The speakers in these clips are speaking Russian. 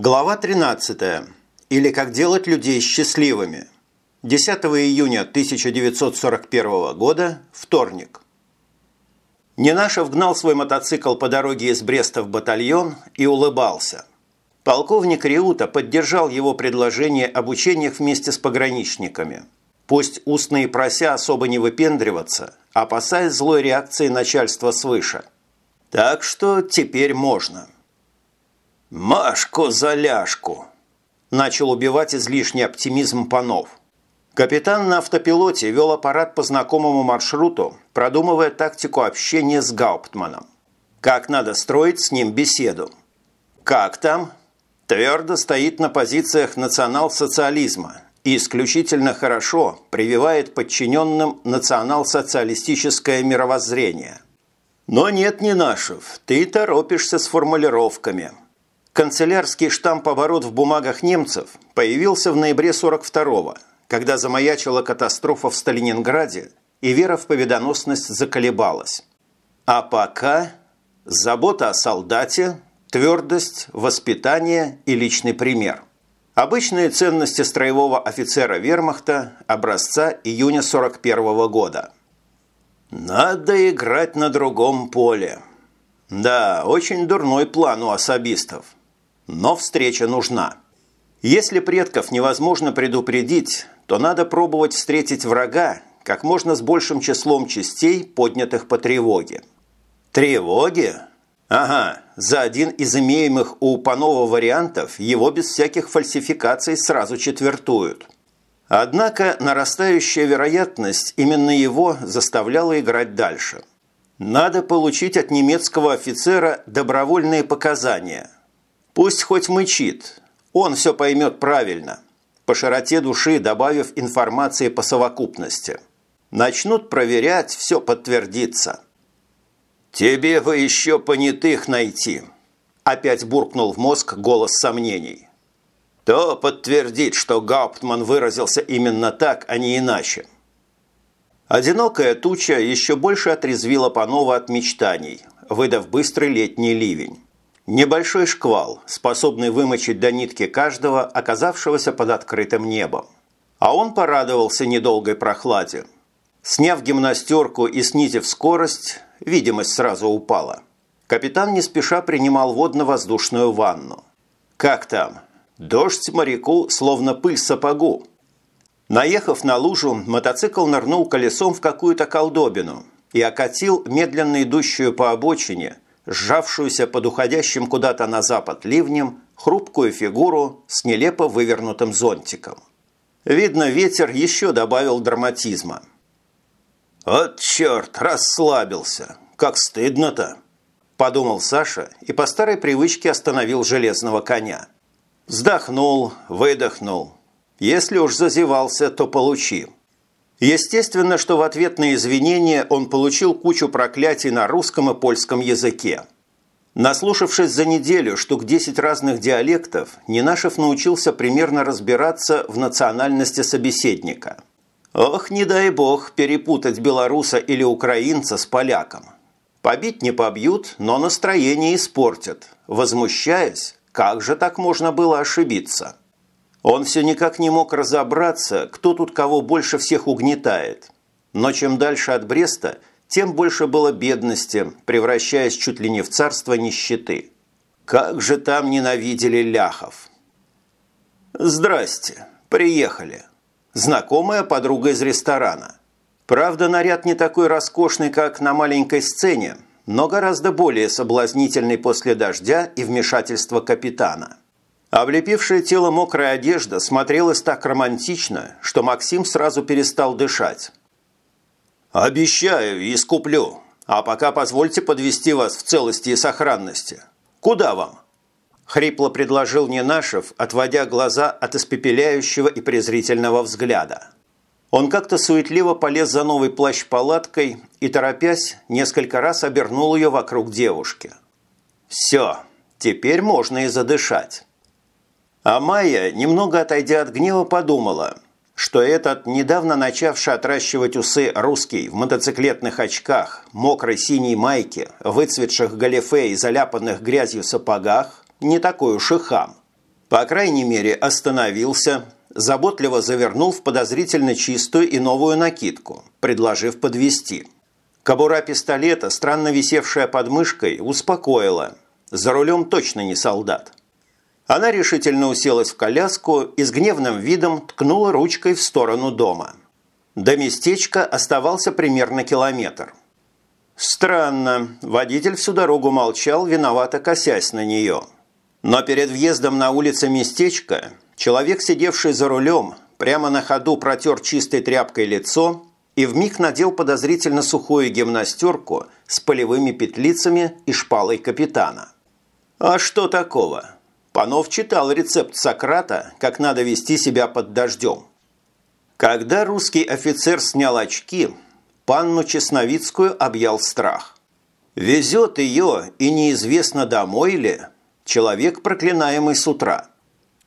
Глава 13. Или как делать людей счастливыми. 10 июня 1941 года. Вторник. Ненашев гнал свой мотоцикл по дороге из Бреста в батальон и улыбался. Полковник Риута поддержал его предложение об учениях вместе с пограничниками. Пусть устные прося особо не выпендриваться, опасаясь злой реакции начальства свыше. Так что теперь можно. «Машку за ляжку!» – начал убивать излишний оптимизм Панов. Капитан на автопилоте вел аппарат по знакомому маршруту, продумывая тактику общения с Гауптманом. Как надо строить с ним беседу? Как там? Твердо стоит на позициях национал-социализма и исключительно хорошо прививает подчиненным национал-социалистическое мировоззрение. Но нет, не нашев, ты торопишься с формулировками – Канцелярский штамп-оборот в бумагах немцев появился в ноябре 42-го, когда замаячила катастрофа в Сталининграде, и вера в победоносность заколебалась. А пока забота о солдате, твердость, воспитание и личный пример. Обычные ценности строевого офицера вермахта образца июня 41 -го года. Надо играть на другом поле. Да, очень дурной план у особистов – но встреча нужна. Если предков невозможно предупредить, то надо пробовать встретить врага как можно с большим числом частей, поднятых по тревоге. Тревоги? Ага, за один из имеемых у Панова вариантов его без всяких фальсификаций сразу четвертуют. Однако нарастающая вероятность именно его заставляла играть дальше. Надо получить от немецкого офицера добровольные показания – Пусть хоть мычит, он все поймет правильно, по широте души добавив информации по совокупности. Начнут проверять, все подтвердится. «Тебе бы еще понятых найти», – опять буркнул в мозг голос сомнений. «То подтвердит, что Гауптман выразился именно так, а не иначе». Одинокая туча еще больше отрезвила Панова от мечтаний, выдав быстрый летний ливень. Небольшой шквал, способный вымочить до нитки каждого, оказавшегося под открытым небом. А он порадовался недолгой прохладе. Сняв гимнастерку и снизив скорость, видимость сразу упала. Капитан не спеша принимал водно-воздушную ванну. Как там? Дождь моряку, словно пыль сапогу. Наехав на лужу, мотоцикл нырнул колесом в какую-то колдобину и окатил медленно идущую по обочине – сжавшуюся под уходящим куда-то на запад ливнем хрупкую фигуру с нелепо вывернутым зонтиком. Видно, ветер еще добавил драматизма. «От черт, расслабился! Как стыдно-то!» Подумал Саша и по старой привычке остановил железного коня. Вздохнул, выдохнул. Если уж зазевался, то получи. Естественно, что в ответ на извинения он получил кучу проклятий на русском и польском языке. Наслушавшись за неделю штук 10 разных диалектов, Нинашев научился примерно разбираться в национальности собеседника. Ох, не дай бог перепутать белоруса или украинца с поляком. Побить не побьют, но настроение испортят, возмущаясь, как же так можно было ошибиться. Он все никак не мог разобраться, кто тут кого больше всех угнетает. Но чем дальше от Бреста, тем больше было бедности, превращаясь чуть ли не в царство нищеты. Как же там ненавидели ляхов! «Здрасте, приехали. Знакомая подруга из ресторана. Правда, наряд не такой роскошный, как на маленькой сцене, но гораздо более соблазнительный после дождя и вмешательства капитана». Облепившая тело мокрая одежда смотрелась так романтично, что Максим сразу перестал дышать. «Обещаю, искуплю. А пока позвольте подвести вас в целости и сохранности. Куда вам?» Хрипло предложил Ненашев, отводя глаза от испепеляющего и презрительного взгляда. Он как-то суетливо полез за новой плащ-палаткой и, торопясь, несколько раз обернул ее вокруг девушки. «Все, теперь можно и задышать». А Майя, немного отойдя от гнева, подумала, что этот недавно начавший отращивать усы русский в мотоциклетных очках, мокрой синей майке, выцветших галифе и заляпанных грязью сапогах не такой уж и хам. По крайней мере, остановился, заботливо завернул в подозрительно чистую и новую накидку, предложив подвести. Кобура пистолета, странно висевшая под мышкой, успокоила. За рулем точно не солдат. Она решительно уселась в коляску и с гневным видом ткнула ручкой в сторону дома. До местечка оставался примерно километр. Странно, водитель всю дорогу молчал, виновато косясь на нее. Но перед въездом на улице местечко человек, сидевший за рулем, прямо на ходу протер чистой тряпкой лицо и вмиг надел подозрительно сухую гимнастерку с полевыми петлицами и шпалой капитана. А что такого? Панов читал рецепт Сократа, как надо вести себя под дождем. Когда русский офицер снял очки, панну Чесновицкую объял страх. Везет ее, и неизвестно домой ли, человек, проклинаемый с утра.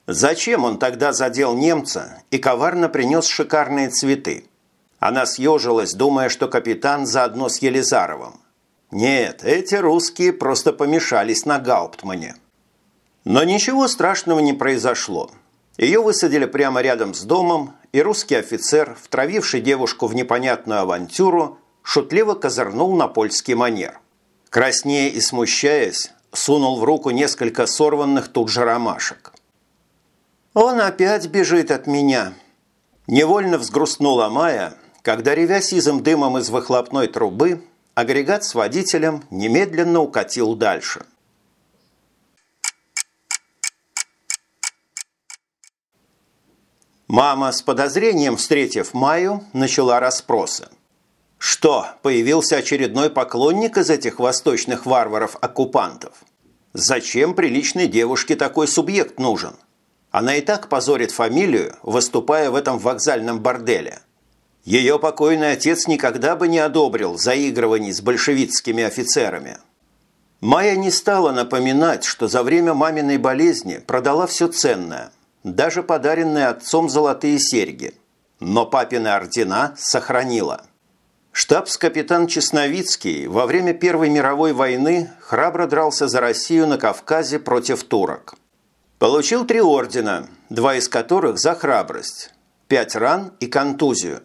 Зачем он тогда задел немца и коварно принес шикарные цветы? Она съежилась, думая, что капитан заодно с Елизаровым. Нет, эти русские просто помешались на Гауптмане. Но ничего страшного не произошло. Ее высадили прямо рядом с домом, и русский офицер, втравивший девушку в непонятную авантюру, шутливо козырнул на польский манер. Краснея и смущаясь, сунул в руку несколько сорванных тут же ромашек. «Он опять бежит от меня!» Невольно взгрустнула Майя, когда, ревя сизым дымом из выхлопной трубы, агрегат с водителем немедленно укатил дальше. Мама с подозрением, встретив Майю, начала расспросы. Что, появился очередной поклонник из этих восточных варваров-оккупантов? Зачем приличной девушке такой субъект нужен? Она и так позорит фамилию, выступая в этом вокзальном борделе. Ее покойный отец никогда бы не одобрил заигрываний с большевистскими офицерами. Майя не стала напоминать, что за время маминой болезни продала все ценное – даже подаренные отцом золотые серьги. Но папины ордена сохранила. Штабс-капитан Чесновицкий во время Первой мировой войны храбро дрался за Россию на Кавказе против турок. Получил три ордена, два из которых за храбрость, пять ран и контузию.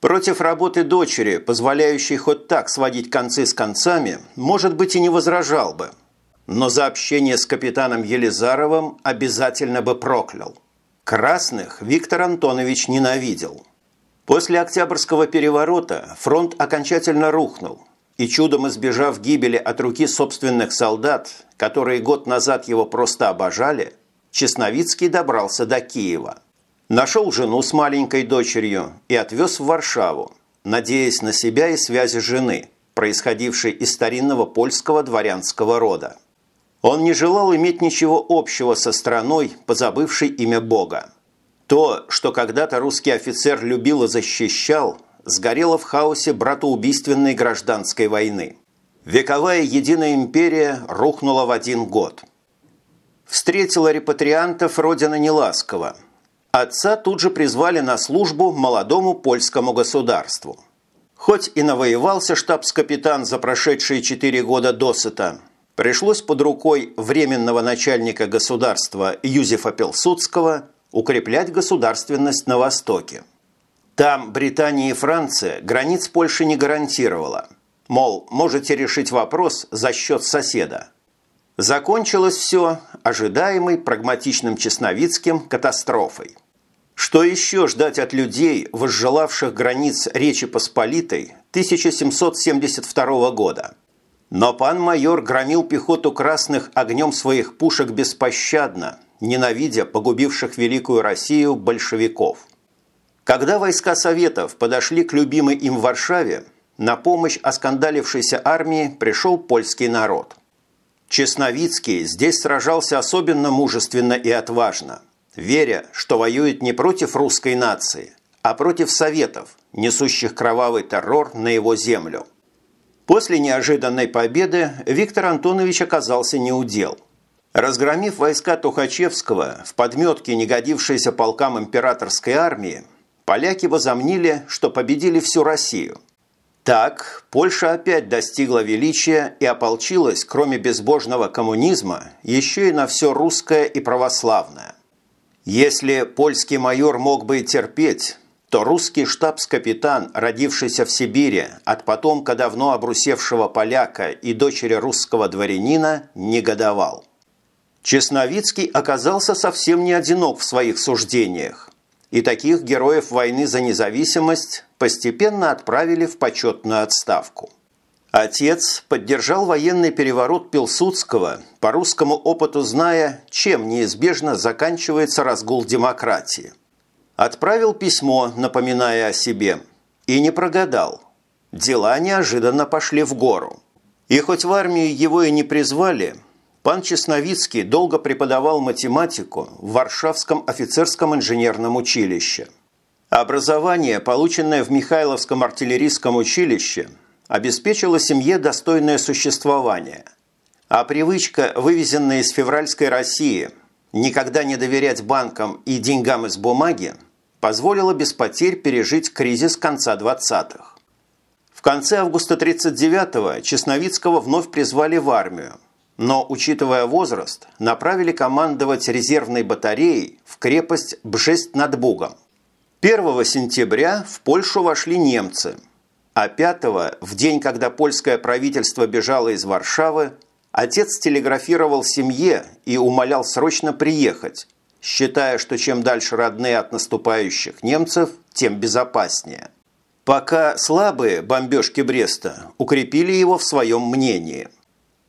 Против работы дочери, позволяющей хоть так сводить концы с концами, может быть и не возражал бы – но за общение с капитаном Елизаровым обязательно бы проклял. Красных Виктор Антонович ненавидел. После Октябрьского переворота фронт окончательно рухнул, и чудом избежав гибели от руки собственных солдат, которые год назад его просто обожали, Чесновицкий добрался до Киева. Нашел жену с маленькой дочерью и отвез в Варшаву, надеясь на себя и связи жены, происходившей из старинного польского дворянского рода. Он не желал иметь ничего общего со страной, позабывшей имя Бога. То, что когда-то русский офицер любил и защищал, сгорело в хаосе братоубийственной гражданской войны. Вековая единая империя рухнула в один год. Встретила репатриантов родина неласково. Отца тут же призвали на службу молодому польскому государству. Хоть и навоевался штабс-капитан за прошедшие четыре года досыта – пришлось под рукой временного начальника государства Юзефа Пилсудского укреплять государственность на Востоке. Там Британия и Франция границ Польши не гарантировала. Мол, можете решить вопрос за счет соседа. Закончилось все ожидаемой прагматичным Чесновицким катастрофой. Что еще ждать от людей, возжелавших границ Речи Посполитой 1772 года? Но пан майор громил пехоту красных огнем своих пушек беспощадно, ненавидя погубивших Великую Россию большевиков. Когда войска Советов подошли к любимой им Варшаве, на помощь оскандалившейся армии пришел польский народ. Чесновицкий здесь сражался особенно мужественно и отважно, веря, что воюет не против русской нации, а против Советов, несущих кровавый террор на его землю. После неожиданной победы Виктор Антонович оказался неудел. Разгромив войска Тухачевского в подметке, не годившейся полкам императорской армии, поляки возомнили, что победили всю Россию. Так, Польша опять достигла величия и ополчилась, кроме безбожного коммунизма, еще и на все русское и православное. Если польский майор мог бы и терпеть, то русский штабс-капитан, родившийся в Сибири от потомка давно обрусевшего поляка и дочери русского дворянина, негодовал. Чесновицкий оказался совсем не одинок в своих суждениях, и таких героев войны за независимость постепенно отправили в почетную отставку. Отец поддержал военный переворот Пилсудского, по русскому опыту зная, чем неизбежно заканчивается разгул демократии – Отправил письмо, напоминая о себе, и не прогадал. Дела неожиданно пошли в гору. И хоть в армию его и не призвали, пан Чесновицкий долго преподавал математику в Варшавском офицерском инженерном училище. Образование, полученное в Михайловском артиллерийском училище, обеспечило семье достойное существование. А привычка, вывезенная из февральской России – никогда не доверять банкам и деньгам из бумаги позволило без потерь пережить кризис конца 20-х. В конце августа 39-го Чесновицкого вновь призвали в армию, но, учитывая возраст, направили командовать резервной батареей в крепость Бжесть над Бугом. 1 сентября в Польшу вошли немцы, а 5 в день, когда польское правительство бежало из Варшавы, Отец телеграфировал семье и умолял срочно приехать, считая, что чем дальше родные от наступающих немцев, тем безопаснее. Пока слабые бомбежки Бреста укрепили его в своем мнении.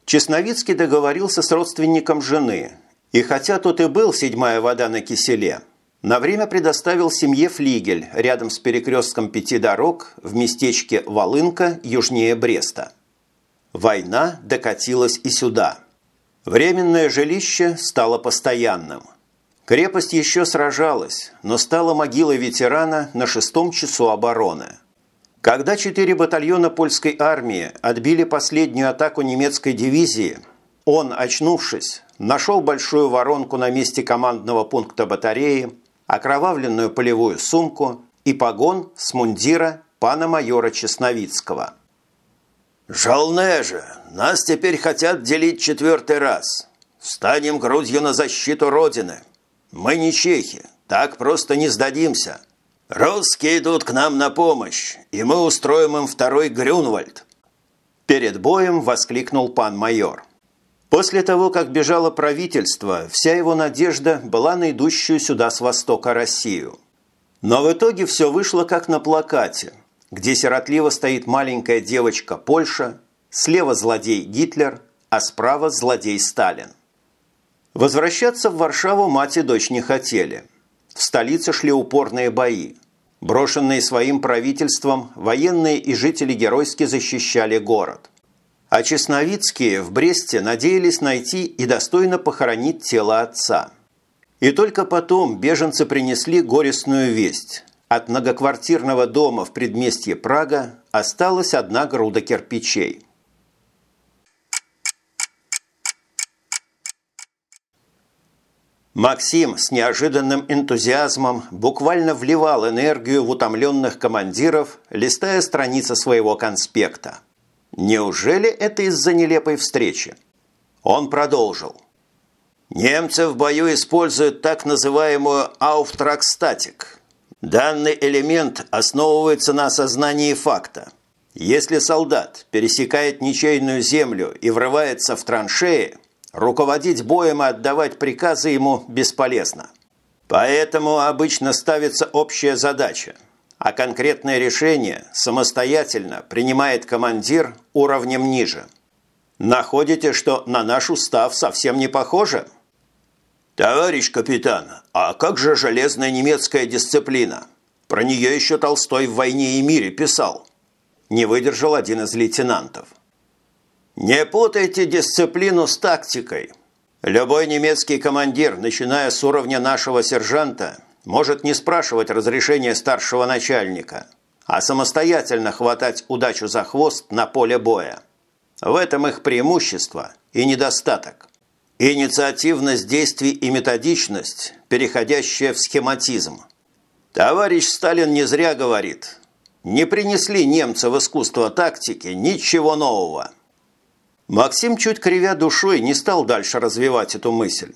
Чесновицкий договорился с родственником жены, и хотя тот и был седьмая вода на киселе, на время предоставил семье флигель рядом с перекрестком пяти дорог в местечке Волынка южнее Бреста. Война докатилась и сюда. Временное жилище стало постоянным. Крепость еще сражалась, но стала могилой ветерана на шестом часу обороны. Когда четыре батальона польской армии отбили последнюю атаку немецкой дивизии, он, очнувшись, нашел большую воронку на месте командного пункта батареи, окровавленную полевую сумку и погон с мундира пана майора Чесновицкого – «Жалне же! Нас теперь хотят делить четвертый раз. Встанем грудью на защиту Родины. Мы не чехи, так просто не сдадимся. Русские идут к нам на помощь, и мы устроим им второй Грюнвальд». Перед боем воскликнул пан майор. После того, как бежало правительство, вся его надежда была на идущую сюда с востока Россию. Но в итоге все вышло как на плакате – где сиротливо стоит маленькая девочка Польша, слева злодей Гитлер, а справа злодей Сталин. Возвращаться в Варшаву мать и дочь не хотели. В столице шли упорные бои. Брошенные своим правительством, военные и жители геройски защищали город. А Чесновицкие в Бресте надеялись найти и достойно похоронить тело отца. И только потом беженцы принесли горестную весть. От многоквартирного дома в предместье Прага осталась одна груда кирпичей. Максим с неожиданным энтузиазмом буквально вливал энергию в утомленных командиров, листая страницы своего конспекта. Неужели это из-за нелепой встречи? Он продолжил. Немцы в бою используют так называемую «ауфтракстатик» Данный элемент основывается на осознании факта. Если солдат пересекает ничейную землю и врывается в траншеи, руководить боем и отдавать приказы ему бесполезно. Поэтому обычно ставится общая задача, а конкретное решение самостоятельно принимает командир уровнем ниже. Находите, что на наш устав совсем не похоже – «Товарищ капитан, а как же железная немецкая дисциплина? Про нее еще Толстой в «Войне и мире» писал». Не выдержал один из лейтенантов. «Не путайте дисциплину с тактикой. Любой немецкий командир, начиная с уровня нашего сержанта, может не спрашивать разрешения старшего начальника, а самостоятельно хватать удачу за хвост на поле боя. В этом их преимущество и недостаток». Инициативность действий и методичность, переходящая в схематизм. Товарищ Сталин не зря говорит. не принесли немцы в искусство тактики ничего нового. Максим, чуть кривя душой, не стал дальше развивать эту мысль.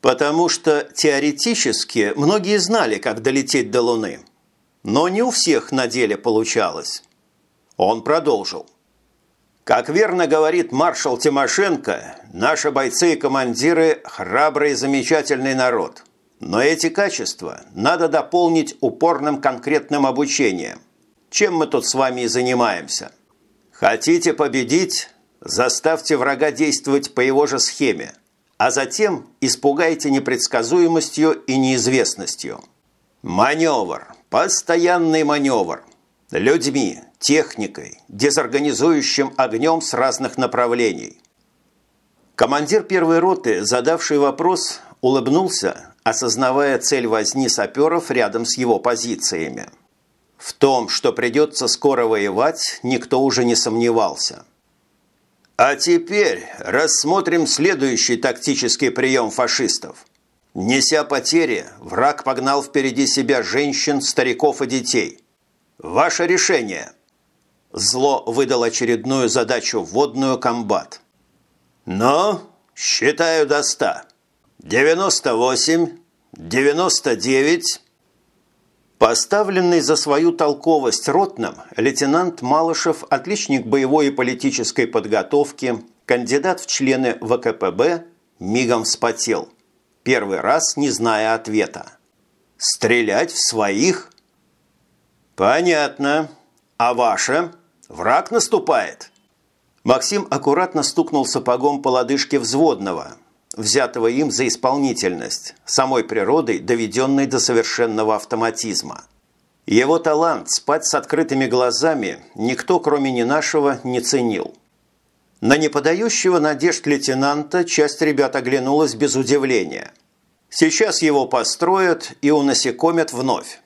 Потому что теоретически многие знали, как долететь до Луны. Но не у всех на деле получалось. Он продолжил. Как верно говорит маршал Тимошенко, наши бойцы и командиры – храбрый и замечательный народ. Но эти качества надо дополнить упорным конкретным обучением. Чем мы тут с вами и занимаемся. Хотите победить – заставьте врага действовать по его же схеме, а затем испугайте непредсказуемостью и неизвестностью. Маневр, постоянный маневр. Людьми, техникой, дезорганизующим огнем с разных направлений. Командир первой роты, задавший вопрос, улыбнулся, осознавая цель возни саперов рядом с его позициями. В том, что придется скоро воевать, никто уже не сомневался. А теперь рассмотрим следующий тактический прием фашистов. Неся потери, враг погнал впереди себя женщин, стариков и детей. Ваше решение – Зло выдал очередную задачу вводную комбат. «Но считаю до ста. Девяносто восемь, девяносто девять...» Поставленный за свою толковость ротным, лейтенант Малышев, отличник боевой и политической подготовки, кандидат в члены ВКПБ, мигом вспотел, первый раз не зная ответа. «Стрелять в своих?» «Понятно. А ваше?» Враг наступает!» Максим аккуратно стукнул сапогом по лодыжке взводного, взятого им за исполнительность, самой природой, доведенной до совершенного автоматизма. Его талант спать с открытыми глазами никто, кроме не нашего, не ценил. На неподающего надежд лейтенанта часть ребят оглянулась без удивления. Сейчас его построят и унасекомят вновь.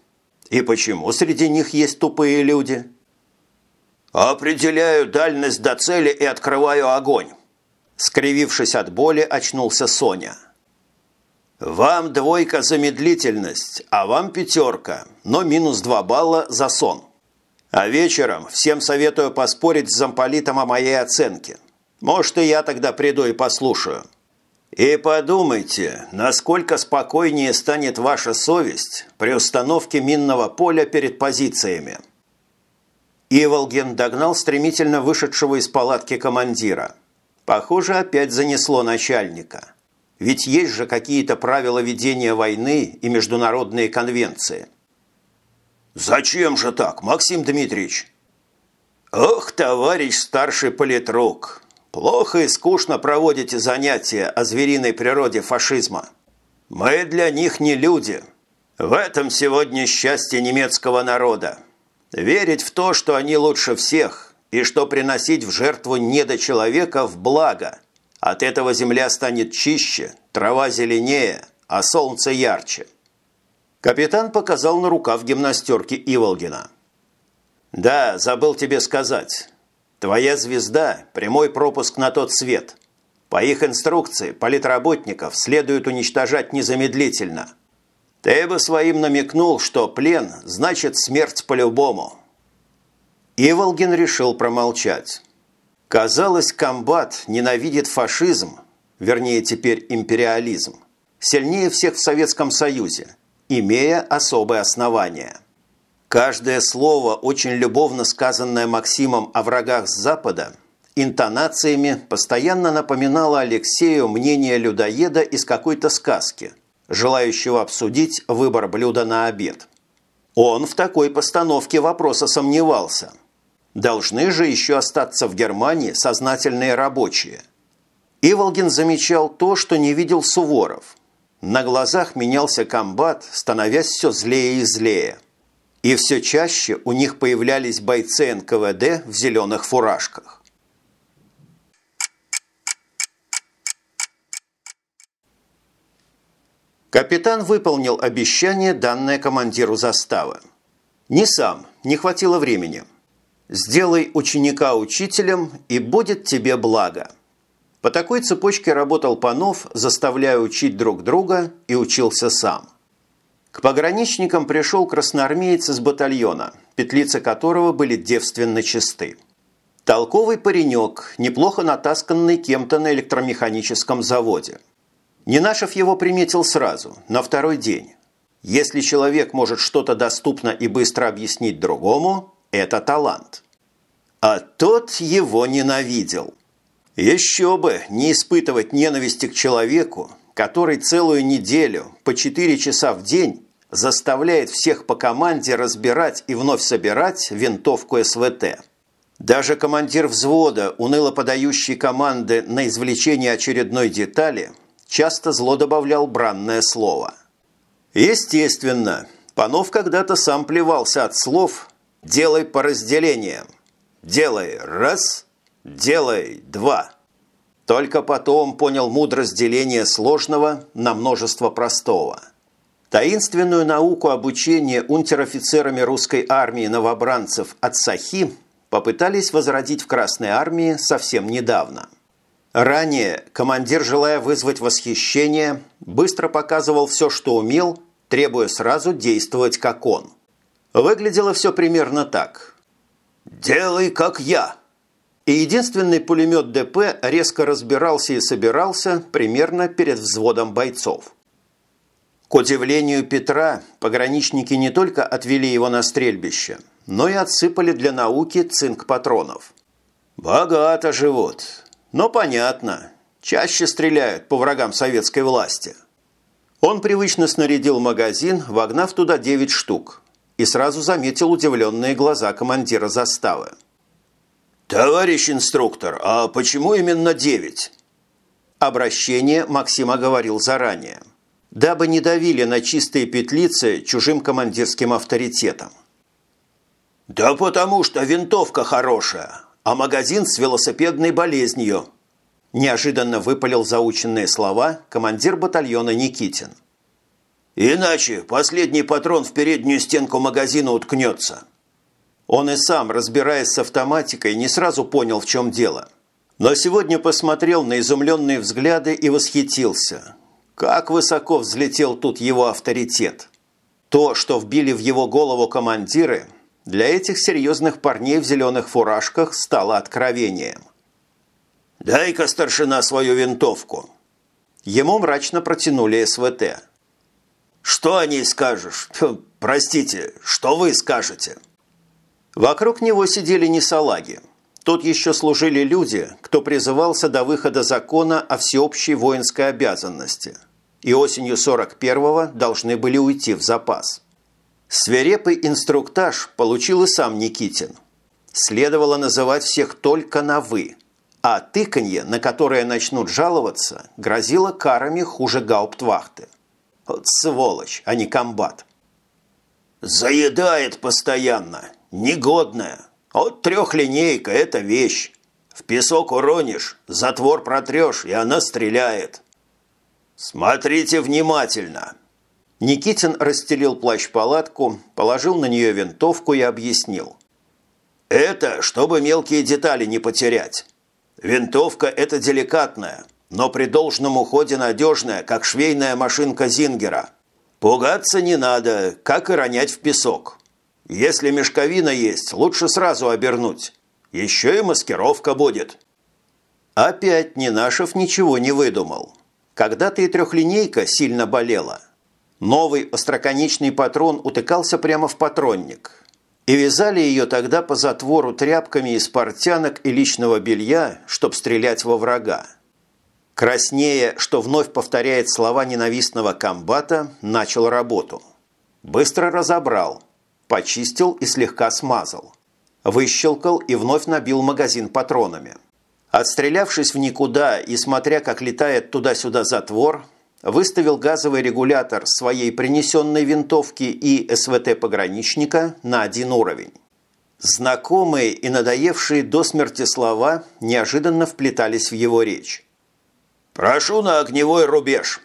И почему среди них есть тупые люди – «Определяю дальность до цели и открываю огонь!» Скривившись от боли, очнулся Соня. «Вам двойка за медлительность, а вам пятерка, но минус два балла за сон. А вечером всем советую поспорить с замполитом о моей оценке. Может, и я тогда приду и послушаю. И подумайте, насколько спокойнее станет ваша совесть при установке минного поля перед позициями». Иволгин догнал стремительно вышедшего из палатки командира. Похоже, опять занесло начальника. Ведь есть же какие-то правила ведения войны и международные конвенции. «Зачем же так, Максим Дмитриевич?» «Ох, товарищ старший политрук, плохо и скучно проводите занятия о звериной природе фашизма. Мы для них не люди. В этом сегодня счастье немецкого народа. Верить в то, что они лучше всех, и что приносить в жертву недочеловека в благо. От этого земля станет чище, трава зеленее, а солнце ярче. Капитан показал на рукав гимнастерки Иволгина. «Да, забыл тебе сказать. Твоя звезда – прямой пропуск на тот свет. По их инструкции политработников следует уничтожать незамедлительно – ты бы своим намекнул, что плен значит смерть по-любому. Иволгин решил промолчать. Казалось, комбат ненавидит фашизм, вернее теперь империализм, сильнее всех в Советском Союзе, имея особые основания. Каждое слово, очень любовно сказанное Максимом о врагах с Запада, интонациями постоянно напоминало Алексею мнение людоеда из какой-то сказки – желающего обсудить выбор блюда на обед. Он в такой постановке вопроса сомневался. Должны же еще остаться в Германии сознательные рабочие. Иволгин замечал то, что не видел Суворов. На глазах менялся комбат, становясь все злее и злее. И все чаще у них появлялись бойцы НКВД в зеленых фуражках. Капитан выполнил обещание, данное командиру заставы. Не сам, не хватило времени. Сделай ученика учителем, и будет тебе благо. По такой цепочке работал Панов, заставляя учить друг друга, и учился сам. К пограничникам пришел красноармеец из батальона, петлицы которого были девственно чисты. Толковый паренек, неплохо натасканный кем-то на электромеханическом заводе. Ненашев его приметил сразу, на второй день. Если человек может что-то доступно и быстро объяснить другому, это талант. А тот его ненавидел. Еще бы не испытывать ненависти к человеку, который целую неделю по 4 часа в день заставляет всех по команде разбирать и вновь собирать винтовку СВТ. Даже командир взвода, уныло подающий команды на извлечение очередной детали, часто зло добавлял бранное слово. Естественно, Панов когда-то сам плевался от слов «делай по разделениям», «делай раз», «делай два». Только потом понял мудрость деления сложного на множество простого – Таинственную науку обучения унтер-офицерами русской армии новобранцев от Сахи попытались возродить в Красной армии совсем недавно. Ранее командир, желая вызвать восхищение, быстро показывал все, что умел, требуя сразу действовать как он. Выглядело все примерно так. «Делай, как я!» И единственный пулемет ДП резко разбирался и собирался примерно перед взводом бойцов. К удивлению Петра, пограничники не только отвели его на стрельбище, но и отсыпали для науки цинк патронов. Богато живут. Но понятно. Чаще стреляют по врагам советской власти. Он привычно снарядил магазин, вогнав туда 9 штук, и сразу заметил удивленные глаза командира заставы. «Товарищ инструктор, а почему именно 9?» Обращение Максима говорил заранее – дабы не давили на чистые петлицы чужим командирским авторитетом. «Да потому что винтовка хорошая, а магазин с велосипедной болезнью», неожиданно выпалил заученные слова командир батальона Никитин. «Иначе последний патрон в переднюю стенку магазина уткнется». Он и сам, разбираясь с автоматикой, не сразу понял, в чем дело. Но сегодня посмотрел на изумленные взгляды и восхитился. Как высоко взлетел тут его авторитет. То, что вбили в его голову командиры, для этих серьезных парней в зеленых фуражках стало откровением. «Дай-ка, старшина, свою винтовку!» Ему мрачно протянули СВТ. «Что о ней скажешь? Простите, что вы скажете?» Вокруг него сидели не салаги. Тут еще служили люди, кто призывался до выхода закона о всеобщей воинской обязанности – и осенью 41-го должны были уйти в запас. Свирепый инструктаж получил и сам Никитин. Следовало называть всех только на «вы», а тыканье, на которое начнут жаловаться, грозило карами хуже гауптвахты. Вот сволочь, а не комбат. «Заедает постоянно, негодная. Вот трехлинейка – это вещь. В песок уронишь, затвор протрешь, и она стреляет. «Смотрите внимательно!» Никитин расстелил плащ-палатку, положил на нее винтовку и объяснил. «Это, чтобы мелкие детали не потерять. Винтовка – это деликатная, но при должном уходе надежная, как швейная машинка Зингера. Пугаться не надо, как и ронять в песок. Если мешковина есть, лучше сразу обернуть. Еще и маскировка будет». Опять Нинашев ничего не выдумал. Когда-то и трехлинейка сильно болела. Новый остроконечный патрон утыкался прямо в патронник. И вязали ее тогда по затвору тряпками из портянок и личного белья, чтоб стрелять во врага. Краснее, что вновь повторяет слова ненавистного комбата, начал работу. Быстро разобрал, почистил и слегка смазал. Выщелкал и вновь набил магазин патронами – Отстрелявшись в никуда и смотря, как летает туда-сюда затвор, выставил газовый регулятор своей принесенной винтовки и СВТ-пограничника на один уровень. Знакомые и надоевшие до смерти слова неожиданно вплетались в его речь. «Прошу на огневой рубеж!»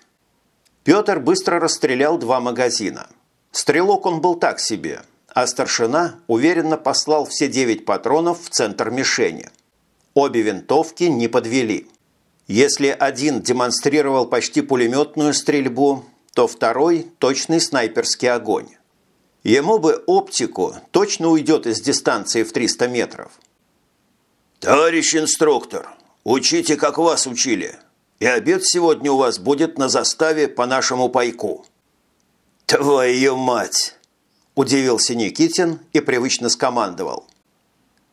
Петр быстро расстрелял два магазина. Стрелок он был так себе, а старшина уверенно послал все девять патронов в центр мишени – Обе винтовки не подвели. Если один демонстрировал почти пулеметную стрельбу, то второй – точный снайперский огонь. Ему бы оптику точно уйдет из дистанции в 300 метров. «Товарищ инструктор, учите, как вас учили, и обед сегодня у вас будет на заставе по нашему пайку». «Твою мать!» – удивился Никитин и привычно скомандовал.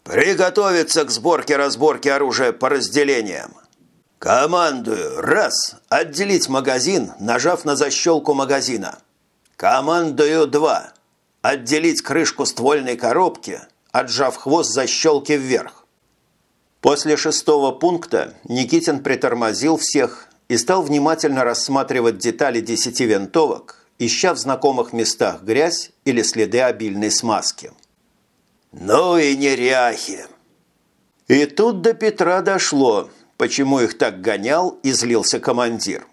«Приготовиться к сборке-разборке оружия по разделениям. Командую. Раз. Отделить магазин, нажав на защелку магазина. Командую. Два. Отделить крышку ствольной коробки, отжав хвост защелки вверх. После шестого пункта Никитин притормозил всех и стал внимательно рассматривать детали десяти винтовок, ища в знакомых местах грязь или следы обильной смазки. «Ну и неряхи!» И тут до Петра дошло, почему их так гонял и злился командир.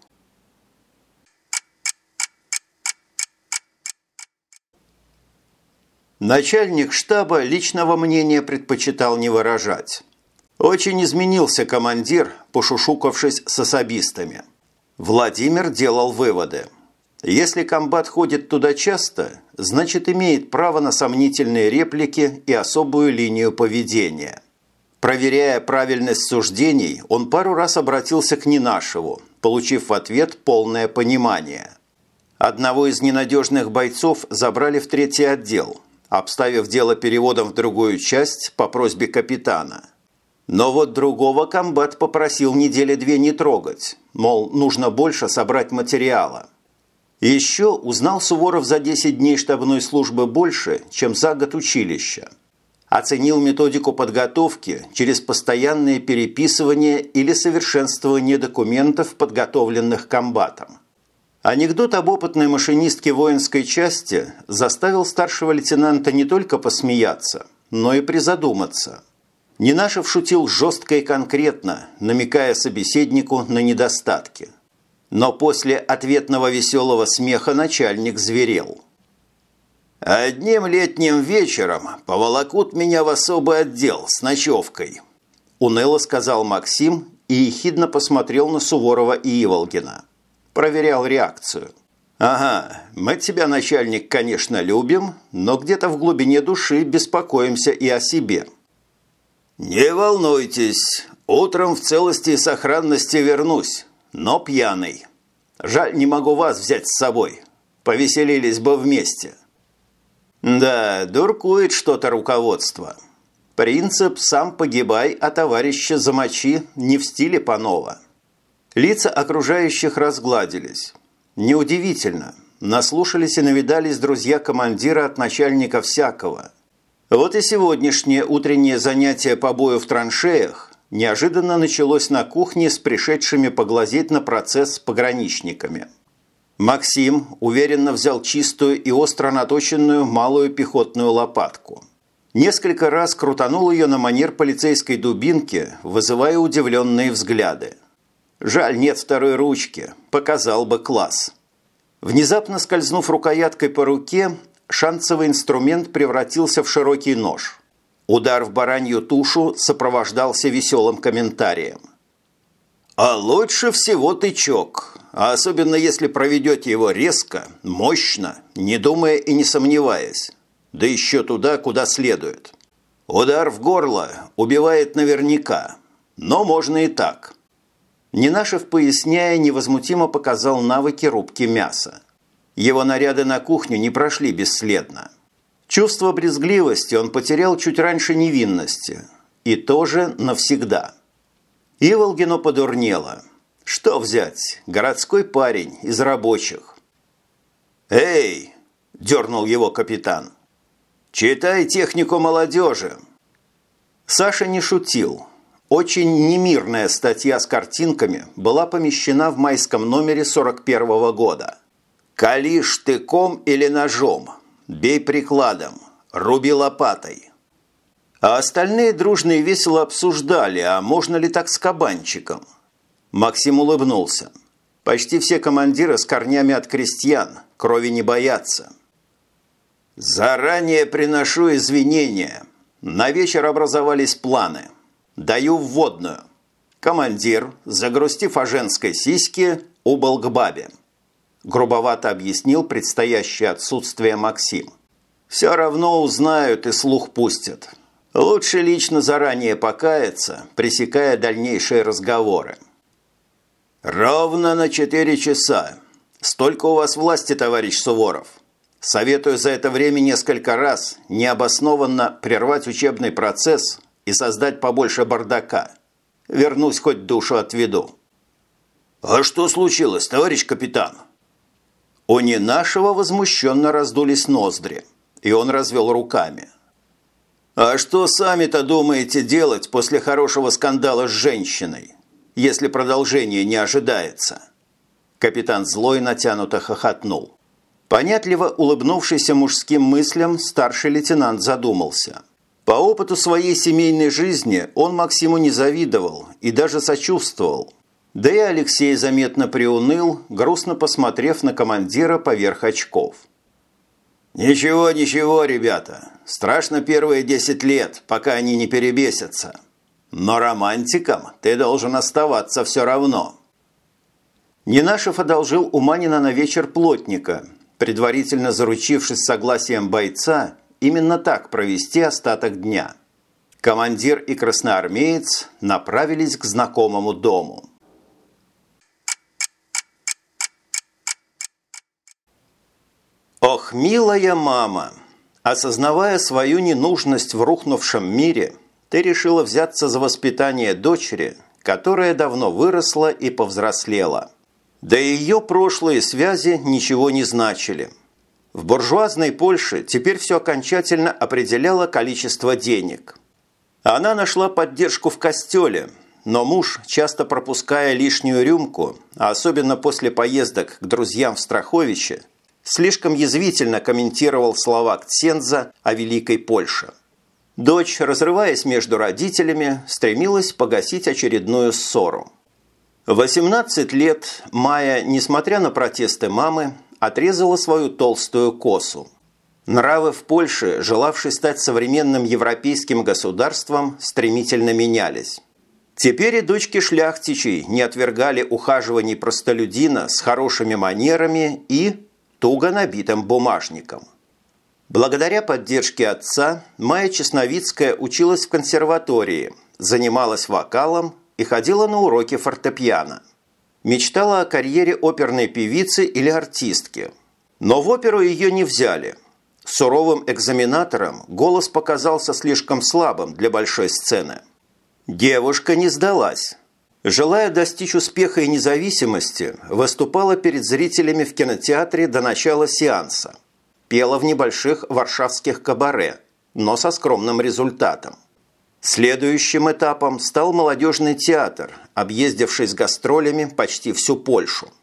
Начальник штаба личного мнения предпочитал не выражать. Очень изменился командир, пошушукавшись с особистами. Владимир делал выводы. Если комбат ходит туда часто, значит имеет право на сомнительные реплики и особую линию поведения. Проверяя правильность суждений, он пару раз обратился к Нинашеву, получив в ответ полное понимание. Одного из ненадежных бойцов забрали в третий отдел, обставив дело переводом в другую часть по просьбе капитана. Но вот другого комбат попросил недели две не трогать, мол, нужно больше собрать материала. Еще узнал Суворов за 10 дней штабной службы больше, чем за год училища. Оценил методику подготовки через постоянное переписывание или совершенствование документов, подготовленных комбатом. Анекдот об опытной машинистке воинской части заставил старшего лейтенанта не только посмеяться, но и призадуматься. Ненашев шутил жестко и конкретно, намекая собеседнику на недостатки. Но после ответного веселого смеха начальник зверел. «Одним летним вечером поволокут меня в особый отдел с ночевкой», уныло сказал Максим и ехидно посмотрел на Суворова и Иволгина проверял реакцию. «Ага, мы тебя, начальник, конечно, любим, но где-то в глубине души беспокоимся и о себе». «Не волнуйтесь, утром в целости и сохранности вернусь, но пьяный. Жаль, не могу вас взять с собой. Повеселились бы вместе». «Да, дуркует что-то руководство. Принцип «сам погибай, а товарища замочи» не в стиле Панова». Лица окружающих разгладились. Неудивительно. Наслушались и навидались друзья командира от начальника всякого. Вот и сегодняшнее утреннее занятие по бою в траншеях неожиданно началось на кухне с пришедшими поглазеть на процесс пограничниками. Максим уверенно взял чистую и остро наточенную малую пехотную лопатку. Несколько раз крутанул ее на манер полицейской дубинки, вызывая удивленные взгляды. Жаль, нет второй ручки. Показал бы класс. Внезапно скользнув рукояткой по руке, шансовый инструмент превратился в широкий нож. Удар в баранью тушу сопровождался веселым комментарием. «А лучше всего тычок, а особенно если проведете его резко, мощно, не думая и не сомневаясь, да еще туда, куда следует. Удар в горло убивает наверняка, но можно и так». Ненашев, поясняя, невозмутимо показал навыки рубки мяса. Его наряды на кухню не прошли бесследно. Чувство брезгливости он потерял чуть раньше невинности. И тоже навсегда. Иволгину подурнело. Что взять? Городской парень из рабочих. «Эй!» – дернул его капитан. «Читай технику молодежи!» Саша не шутил. Очень немирная статья с картинками была помещена в майском номере 41 -го года. «Кали штыком или ножом, бей прикладом, руби лопатой». А остальные дружно и весело обсуждали, а можно ли так с кабанчиком. Максим улыбнулся. Почти все командиры с корнями от крестьян, крови не боятся. «Заранее приношу извинения. На вечер образовались планы». Даю вводную. Командир, загрустив о женской сиське, убыл к бабе. Грубовато объяснил предстоящее отсутствие Максим. «Все равно узнают и слух пустят. Лучше лично заранее покаяться, пресекая дальнейшие разговоры». «Ровно на четыре часа. Столько у вас власти, товарищ Суворов. Советую за это время несколько раз необоснованно прервать учебный процесс и создать побольше бардака. Вернусь, хоть душу отведу». «А что случилось, товарищ капитан?» У нашего возмущенно раздулись ноздри, и он развел руками. «А что сами-то думаете делать после хорошего скандала с женщиной, если продолжение не ожидается?» Капитан злой натянуто хохотнул. Понятливо улыбнувшийся мужским мыслям, старший лейтенант задумался. По опыту своей семейной жизни он Максиму не завидовал и даже сочувствовал, да и Алексей заметно приуныл, грустно посмотрев на командира поверх очков. «Ничего, ничего, ребята. Страшно первые десять лет, пока они не перебесятся. Но романтиком ты должен оставаться все равно». Нинашев одолжил у Манина на вечер плотника, предварительно заручившись согласием бойца именно так провести остаток дня. Командир и красноармеец направились к знакомому дому. Ох, милая мама! Осознавая свою ненужность в рухнувшем мире, ты решила взяться за воспитание дочери, которая давно выросла и повзрослела. Да и ее прошлые связи ничего не значили. В буржуазной Польше теперь все окончательно определяло количество денег. Она нашла поддержку в костеле, но муж, часто пропуская лишнюю рюмку, особенно после поездок к друзьям в Страховище – слишком язвительно комментировал слова Ксенза о Великой Польше. Дочь, разрываясь между родителями, стремилась погасить очередную ссору. В 18 лет Майя, несмотря на протесты мамы, отрезала свою толстую косу. Нравы в Польше, желавшей стать современным европейским государством, стремительно менялись. Теперь и дочки шляхтичей не отвергали ухаживаний простолюдина с хорошими манерами и туго набитым бумажником. Благодаря поддержке отца Майя Чесновицкая училась в консерватории, занималась вокалом и ходила на уроки фортепиано. Мечтала о карьере оперной певицы или артистки. Но в оперу ее не взяли. Суровым экзаменатором голос показался слишком слабым для большой сцены. Девушка не сдалась Желая достичь успеха и независимости, выступала перед зрителями в кинотеатре до начала сеанса. Пела в небольших варшавских кабаре, но со скромным результатом. Следующим этапом стал молодежный театр, объездивший с гастролями почти всю Польшу.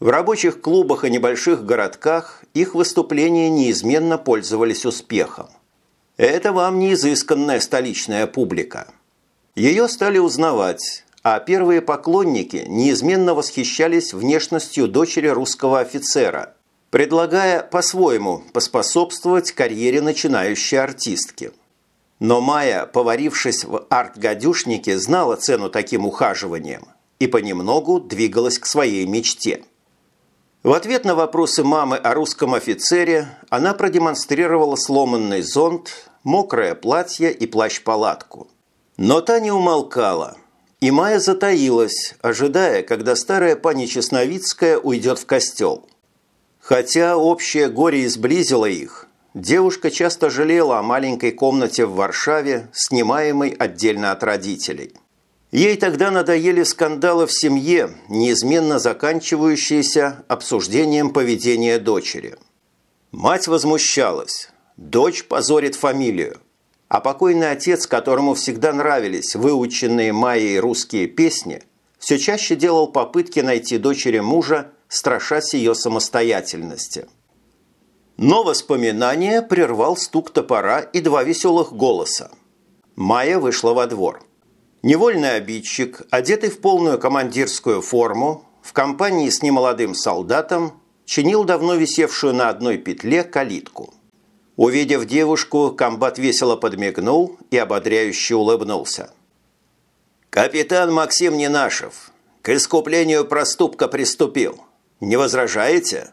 В рабочих клубах и небольших городках их выступления неизменно пользовались успехом. Это вам не изысканная столичная публика. Ее стали узнавать, а первые поклонники неизменно восхищались внешностью дочери русского офицера, предлагая по-своему поспособствовать карьере начинающей артистки. Но Майя, поварившись в арт-гадюшнике, знала цену таким ухаживаниям и понемногу двигалась к своей мечте. В ответ на вопросы мамы о русском офицере она продемонстрировала сломанный зонт, мокрое платье и плащ-палатку. Но та не умолкала – и Майя затаилась, ожидая, когда старая пани Чесновицкая уйдет в костел. Хотя общее горе изблизило их, девушка часто жалела о маленькой комнате в Варшаве, снимаемой отдельно от родителей. Ей тогда надоели скандалы в семье, неизменно заканчивающиеся обсуждением поведения дочери. Мать возмущалась. Дочь позорит фамилию. А покойный отец, которому всегда нравились выученные Майей русские песни, все чаще делал попытки найти дочери мужа, страшась ее самостоятельности. Но воспоминание прервал стук топора и два веселых голоса. Майя вышла во двор. Невольный обидчик, одетый в полную командирскую форму, в компании с немолодым солдатом, чинил давно висевшую на одной петле калитку – Увидев девушку, комбат весело подмигнул и ободряюще улыбнулся. «Капитан Максим Ненашев к искуплению проступка приступил. Не возражаете?»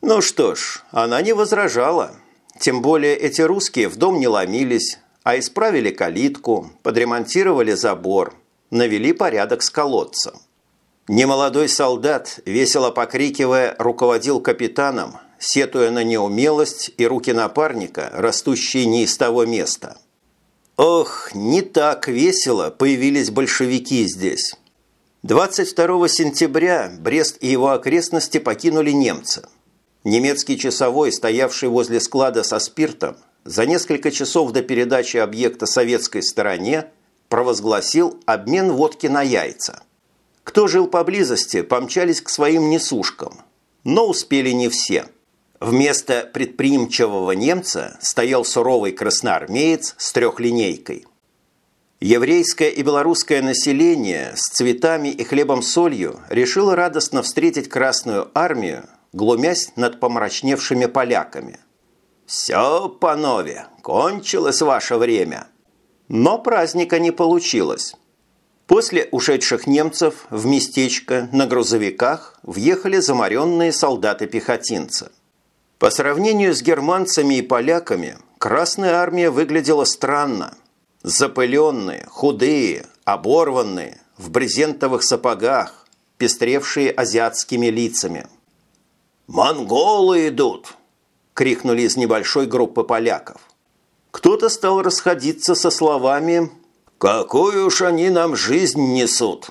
Ну что ж, она не возражала. Тем более эти русские в дом не ломились, а исправили калитку, подремонтировали забор, навели порядок с колодцем. Немолодой солдат, весело покрикивая, руководил капитаном, сетуя на неумелость и руки напарника, растущие не из того места. Ох, не так весело появились большевики здесь. 22 сентября Брест и его окрестности покинули немцы. Немецкий часовой, стоявший возле склада со спиртом, за несколько часов до передачи объекта советской стороне провозгласил обмен водки на яйца. Кто жил поблизости, помчались к своим несушкам, но успели не все. Вместо предприимчивого немца стоял суровый красноармеец с трехлинейкой. Еврейское и белорусское население с цветами и хлебом-солью решило радостно встретить Красную армию, глумясь над помрачневшими поляками. «Все, панове, кончилось ваше время!» Но праздника не получилось. После ушедших немцев в местечко на грузовиках въехали замаренные солдаты-пехотинцы. По сравнению с германцами и поляками, Красная армия выглядела странно. Запыленные, худые, оборванные, в брезентовых сапогах, пестревшие азиатскими лицами. «Монголы идут!» – крикнули из небольшой группы поляков. Кто-то стал расходиться со словами «Какую уж они нам жизнь несут!»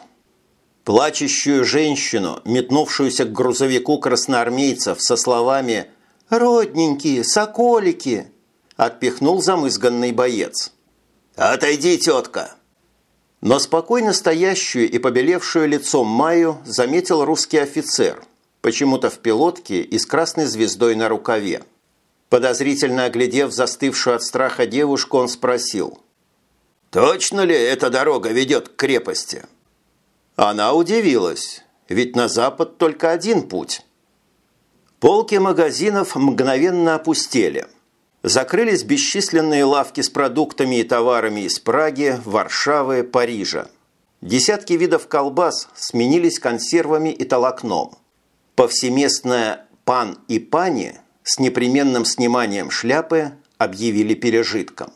Плачущую женщину, метнувшуюся к грузовику красноармейцев со словами «Родненькие, соколики!» отпихнул замызганный боец. «Отойди, тетка!» Но спокойно стоящую и побелевшую лицом Майю заметил русский офицер, почему-то в пилотке и с красной звездой на рукаве. Подозрительно оглядев застывшую от страха девушку, он спросил. «Точно ли эта дорога ведет к крепости?» Она удивилась, ведь на запад только один путь. Полки магазинов мгновенно опустели. Закрылись бесчисленные лавки с продуктами и товарами из Праги, Варшавы, Парижа. Десятки видов колбас сменились консервами и толокном. Повсеместное «пан» и «пани» с непременным сниманием шляпы объявили пережитком.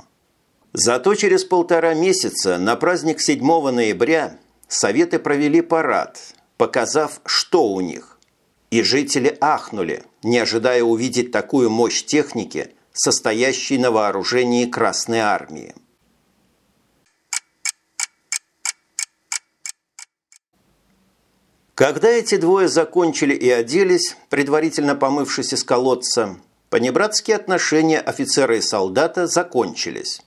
Зато через полтора месяца на праздник 7 ноября Советы провели парад, показав, что у них и жители ахнули, не ожидая увидеть такую мощь техники, состоящей на вооружении Красной Армии. Когда эти двое закончили и оделись, предварительно помывшись из колодца, понебратские отношения офицера и солдата закончились.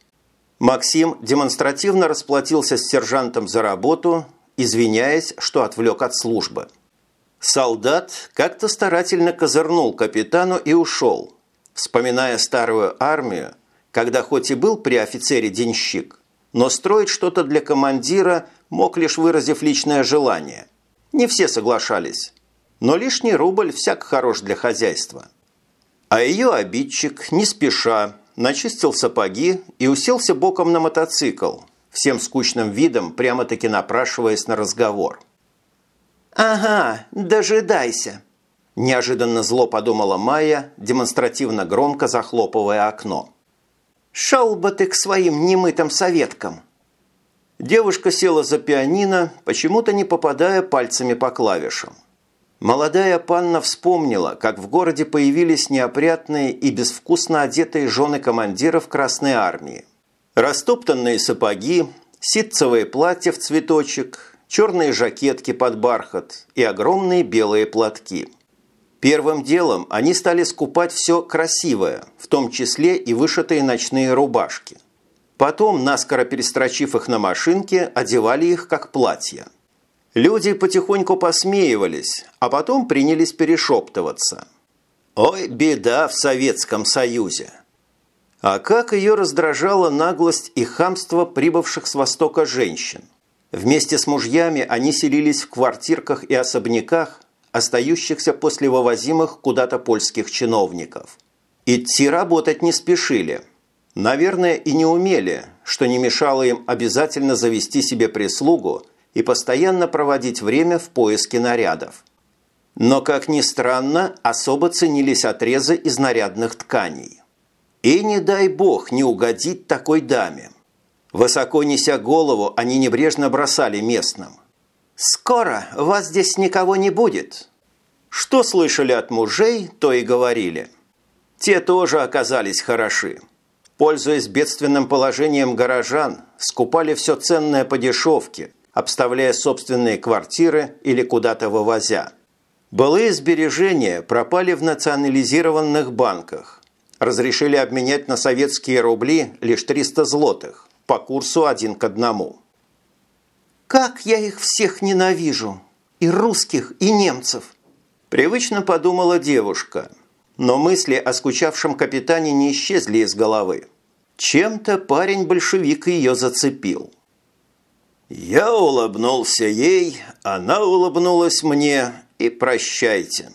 Максим демонстративно расплатился с сержантом за работу, извиняясь, что отвлек от службы – Солдат как-то старательно козырнул капитану и ушел, вспоминая старую армию, когда хоть и был при офицере денщик, но строить что-то для командира мог лишь выразив личное желание. Не все соглашались, но лишний рубль всяк хорош для хозяйства. А ее обидчик, не спеша, начистил сапоги и уселся боком на мотоцикл, всем скучным видом прямо-таки напрашиваясь на разговор – «Ага, дожидайся!» Неожиданно зло подумала Майя, демонстративно громко захлопывая окно. «Шел бы ты к своим немытым советкам!» Девушка села за пианино, почему-то не попадая пальцами по клавишам. Молодая панна вспомнила, как в городе появились неопрятные и безвкусно одетые жены командиров Красной Армии. Растоптанные сапоги, ситцевые платья в цветочек, черные жакетки под бархат и огромные белые платки. Первым делом они стали скупать все красивое, в том числе и вышитые ночные рубашки. Потом, наскоро перестрочив их на машинке, одевали их как платья. Люди потихоньку посмеивались, а потом принялись перешептываться. «Ой, беда в Советском Союзе!» А как ее раздражала наглость и хамство прибывших с Востока женщин – Вместе с мужьями они селились в квартирках и особняках, остающихся после вывозимых куда-то польских чиновников. Идти работать не спешили. Наверное, и не умели, что не мешало им обязательно завести себе прислугу и постоянно проводить время в поиске нарядов. Но, как ни странно, особо ценились отрезы из нарядных тканей. И не дай бог не угодить такой даме. Высоко неся голову, они небрежно бросали местным. «Скоро вас здесь никого не будет». Что слышали от мужей, то и говорили. Те тоже оказались хороши. Пользуясь бедственным положением горожан, скупали все ценное по дешевке, обставляя собственные квартиры или куда-то вывозя. Былые сбережения пропали в национализированных банках. Разрешили обменять на советские рубли лишь 300 злотых по курсу один к одному. «Как я их всех ненавижу! И русских, и немцев!» Привычно подумала девушка, но мысли о скучавшем капитане не исчезли из головы. Чем-то парень-большевик ее зацепил. Я улыбнулся ей, она улыбнулась мне, и прощайте,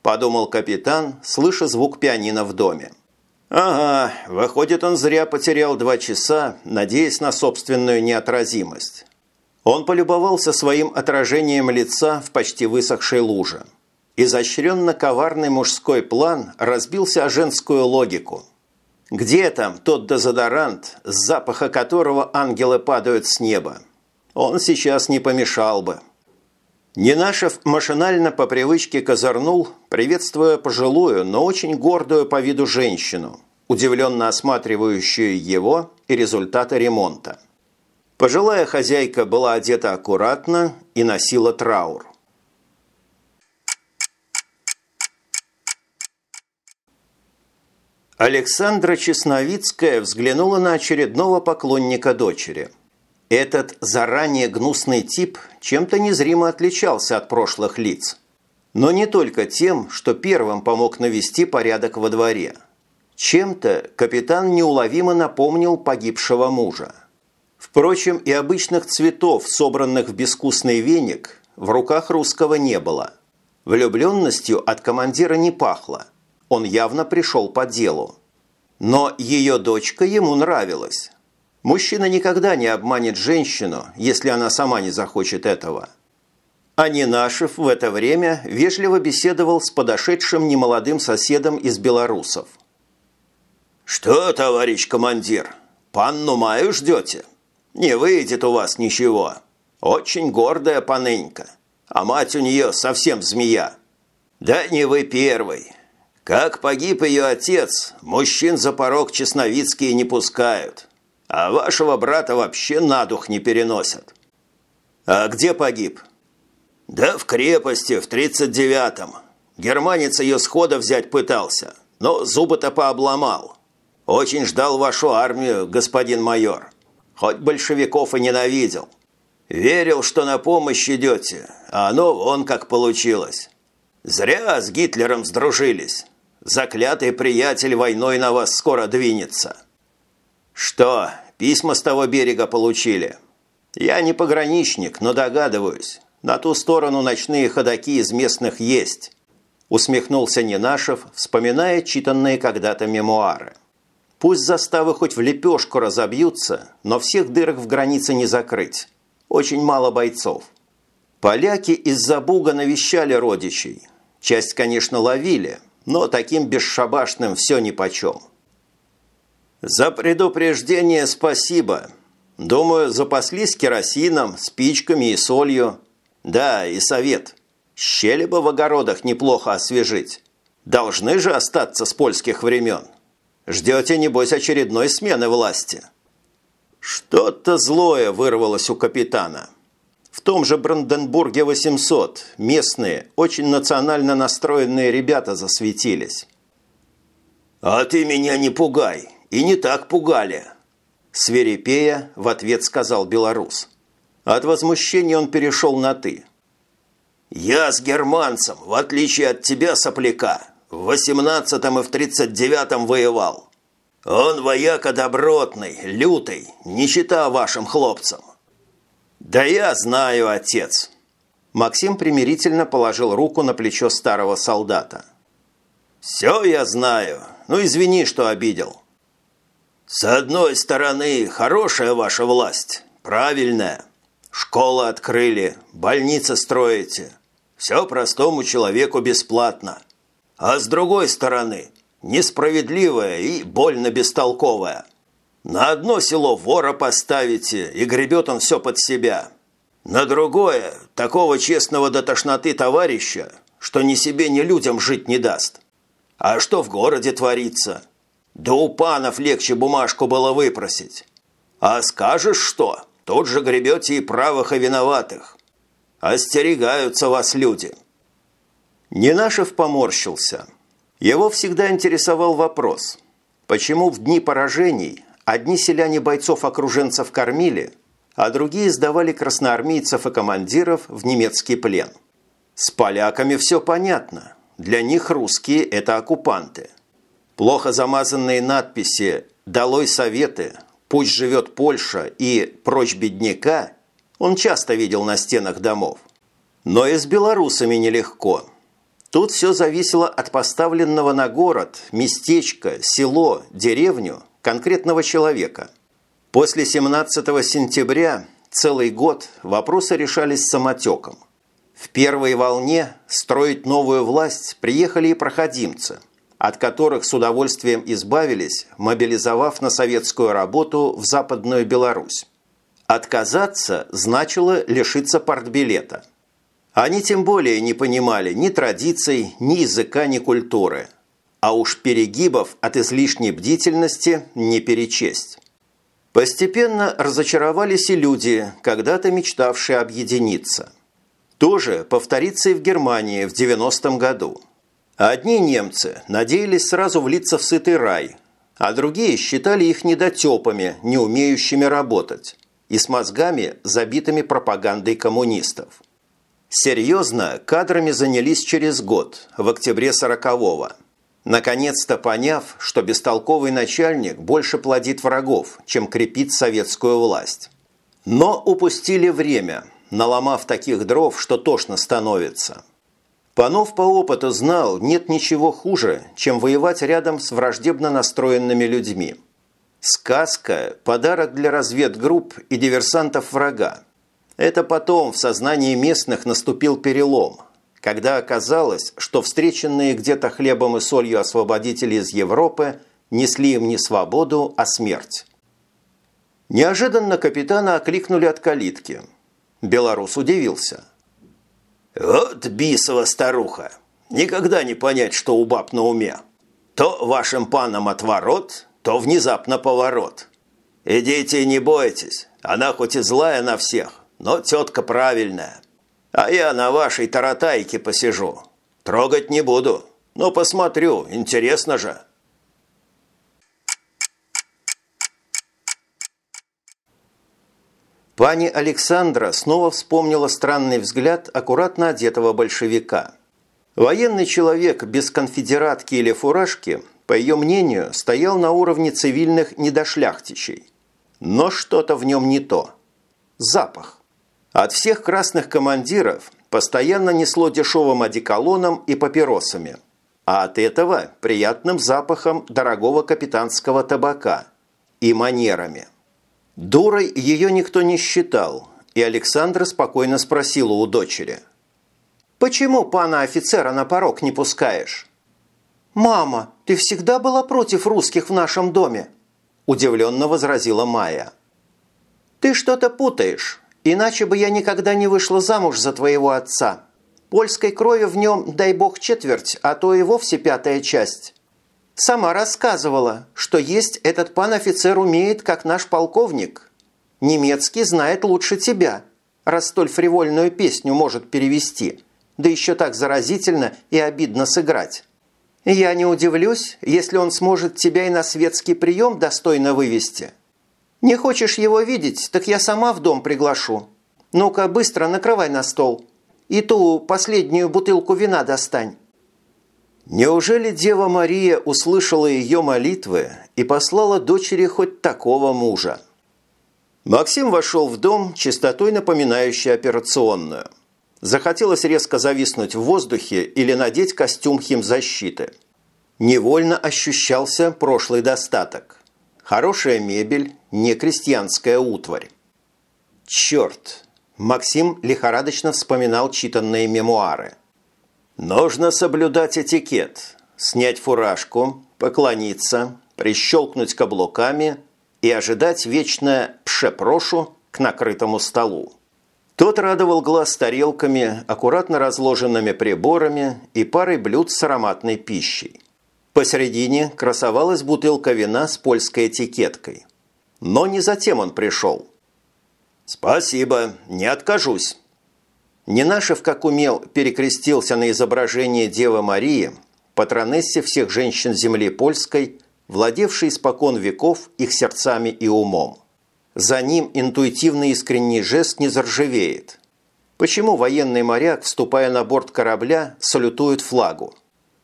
подумал капитан, слыша звук пианино в доме. Ага, выходит, он зря потерял два часа, надеясь на собственную неотразимость. Он полюбовался своим отражением лица в почти высохшей луже. Изощренно-коварный мужской план разбился о женскую логику. Где там тот дезодорант, с запаха которого ангелы падают с неба? Он сейчас не помешал бы. Ненашев машинально по привычке козырнул, приветствуя пожилую, но очень гордую по виду женщину, удивленно осматривающую его и результаты ремонта. Пожилая хозяйка была одета аккуратно и носила траур. Александра Чесновицкая взглянула на очередного поклонника дочери. Этот заранее гнусный тип чем-то незримо отличался от прошлых лиц. Но не только тем, что первым помог навести порядок во дворе. Чем-то капитан неуловимо напомнил погибшего мужа. Впрочем, и обычных цветов, собранных в безвкусный веник, в руках русского не было. Влюбленностью от командира не пахло – он явно пришел по делу. Но ее дочка ему нравилась. Мужчина никогда не обманет женщину, если она сама не захочет этого. А Нинашев в это время вежливо беседовал с подошедшим немолодым соседом из белорусов. «Что, товарищ командир, панну Маю ждете? Не выйдет у вас ничего. Очень гордая паненька, а мать у нее совсем змея. Да не вы первый, как погиб ее отец, мужчин за порог Чесновицкие не пускают. А вашего брата вообще на дух не переносят. А где погиб? Да в крепости, в 39-м. Германец ее схода взять пытался, но зубы-то пообломал. Очень ждал вашу армию, господин майор. Хоть большевиков и ненавидел. Верил, что на помощь идете, а оно вон как получилось. Зря с Гитлером сдружились. Заклятый приятель войной на вас скоро двинется. Что, письма с того берега получили? Я не пограничник, но догадываюсь. На ту сторону ночные ходаки из местных есть. Усмехнулся Ненашев, вспоминая читанные когда-то мемуары. Пусть заставы хоть в лепешку разобьются, но всех дырок в границе не закрыть. Очень мало бойцов. Поляки из-за буга навещали родичей. Часть, конечно, ловили – но таким бесшабашным все нипочем. За предупреждение спасибо. Думаю, запаслись керосином, спичками и солью. Да, и совет. Щели бы в огородах неплохо освежить. Должны же остаться с польских времен. Ждете, небось, очередной смены власти. Что-то злое вырвалось у капитана. В том же Бранденбурге 800 местные, очень национально настроенные ребята засветились. «А ты меня не пугай, и не так пугали!» Свирепея в ответ сказал белорус. От возмущения он перешел на «ты». «Я с германцем, в отличие от тебя, сопляка, в 18-м и в 39-м воевал. Он вояка добротный, лютый, не чита вашим хлопцам. «Да я знаю, отец!» Максим примирительно положил руку на плечо старого солдата. «Все я знаю. Ну, извини, что обидел». «С одной стороны, хорошая ваша власть, правильная. Школы открыли, больницы строите. все простому человеку бесплатно. А с другой стороны, несправедливое и больно бестолковое. На одно село вора поставите, и гребет он все под себя. На другое – такого честного до тошноты товарища, что ни себе, ни людям жить не даст. А что в городе творится? Да у панов легче бумажку было выпросить. А скажешь что, тут же гребете и правых, и виноватых. Остерегаются вас люди. Ненашев поморщился. Его всегда интересовал вопрос, почему в дни поражений одни селяне бойцов-окруженцев кормили, а другие сдавали красноармейцев и командиров в немецкий плен. С поляками все понятно. Для них русские – это оккупанты. Плохо замазанные надписи «Долой советы», «Пусть живет Польша» и «Прочь бедняка» он часто видел на стенах домов. Но и с белорусами нелегко. Тут все зависело от поставленного на город, местечко, село, деревню конкретного человека. После 17 сентября целый год вопросы решались самотеком. В первой волне строить новую власть приехали и проходимцы – от которых с удовольствием избавились, мобилизовав на советскую работу в Западную Беларусь. Отказаться значило лишиться партбилета. Они тем более не понимали ни традиций, ни языка, ни культуры. А уж перегибов от излишней бдительности не перечесть. Постепенно разочаровались и люди, когда-то мечтавшие объединиться. То же повторится и в Германии в 90-м году – Одни немцы надеялись сразу влиться в сытый рай, а другие считали их недотепами, не умеющими работать, и с мозгами, забитыми пропагандой коммунистов. Серьезно, кадрами занялись через год, в октябре 40-го, наконец-то поняв, что бестолковый начальник больше плодит врагов, чем крепит советскую власть. Но упустили время, наломав таких дров, что тошно становится – Панов по опыту знал, нет ничего хуже, чем воевать рядом с враждебно настроенными людьми. Сказка – подарок для разведгрупп и диверсантов врага. Это потом в сознании местных наступил перелом, когда оказалось, что встреченные где-то хлебом и солью освободители из Европы несли им не свободу, а смерть. Неожиданно капитана окликнули от калитки. Белорус удивился – «Вот бисова старуха! Никогда не понять, что у баб на уме. То вашим панам отворот, то внезапно поворот. Идите не бойтесь, она хоть и злая на всех, но тетка правильная. А я на вашей таратайке посижу. Трогать не буду, но посмотрю, интересно же». Пани Александра снова вспомнила странный взгляд аккуратно одетого большевика. Военный человек без конфедератки или фуражки, по ее мнению, стоял на уровне цивильных недошляхтичей. Но что-то в нем не то. Запах. От всех красных командиров постоянно несло дешевым одеколоном и папиросами, а от этого приятным запахом дорогого капитанского табака и манерами – Дурой ее никто не считал, и Александра спокойно спросила у дочери. «Почему пана офицера на порог не пускаешь?» «Мама, ты всегда была против русских в нашем доме», – удивленно возразила Майя. «Ты что-то путаешь, иначе бы я никогда не вышла замуж за твоего отца. Польской крови в нем, дай бог, четверть, а то и вовсе пятая часть. Сама рассказывала, что есть этот пан-офицер умеет, как наш полковник. Немецкий знает лучше тебя, раз столь фривольную песню может перевести, да еще так заразительно и обидно сыграть. Я не удивлюсь, если он сможет тебя и на светский прием достойно вывести. Не хочешь его видеть, так я сама в дом приглашу. Ну-ка, быстро накрывай на стол. И ту последнюю бутылку вина достань. Неужели Дева Мария услышала ее молитвы и послала дочери хоть такого мужа? Максим вошел в дом, чистотой напоминающей операционную. Захотелось резко зависнуть в воздухе или надеть костюм химзащиты. Невольно ощущался прошлый достаток. Хорошая мебель, не крестьянская утварь. Черт! Максим лихорадочно вспоминал читанные мемуары. «Нужно соблюдать этикет, снять фуражку, поклониться, прищелкнуть каблуками и ожидать вечное «пшепрошу» к накрытому столу. Тот радовал глаз тарелками, аккуратно разложенными приборами и парой блюд с ароматной пищей. Посередине красовалась бутылка вина с польской этикеткой. Но не затем он пришел. «Спасибо, не откажусь». Ненашев, как умел, перекрестился на изображение Девы Марии, патронессе всех женщин земли польской, владевшей испокон веков их сердцами и умом. За ним интуитивный искренний жест не заржавеет. Почему военный моряк, вступая на борт корабля, салютует флагу?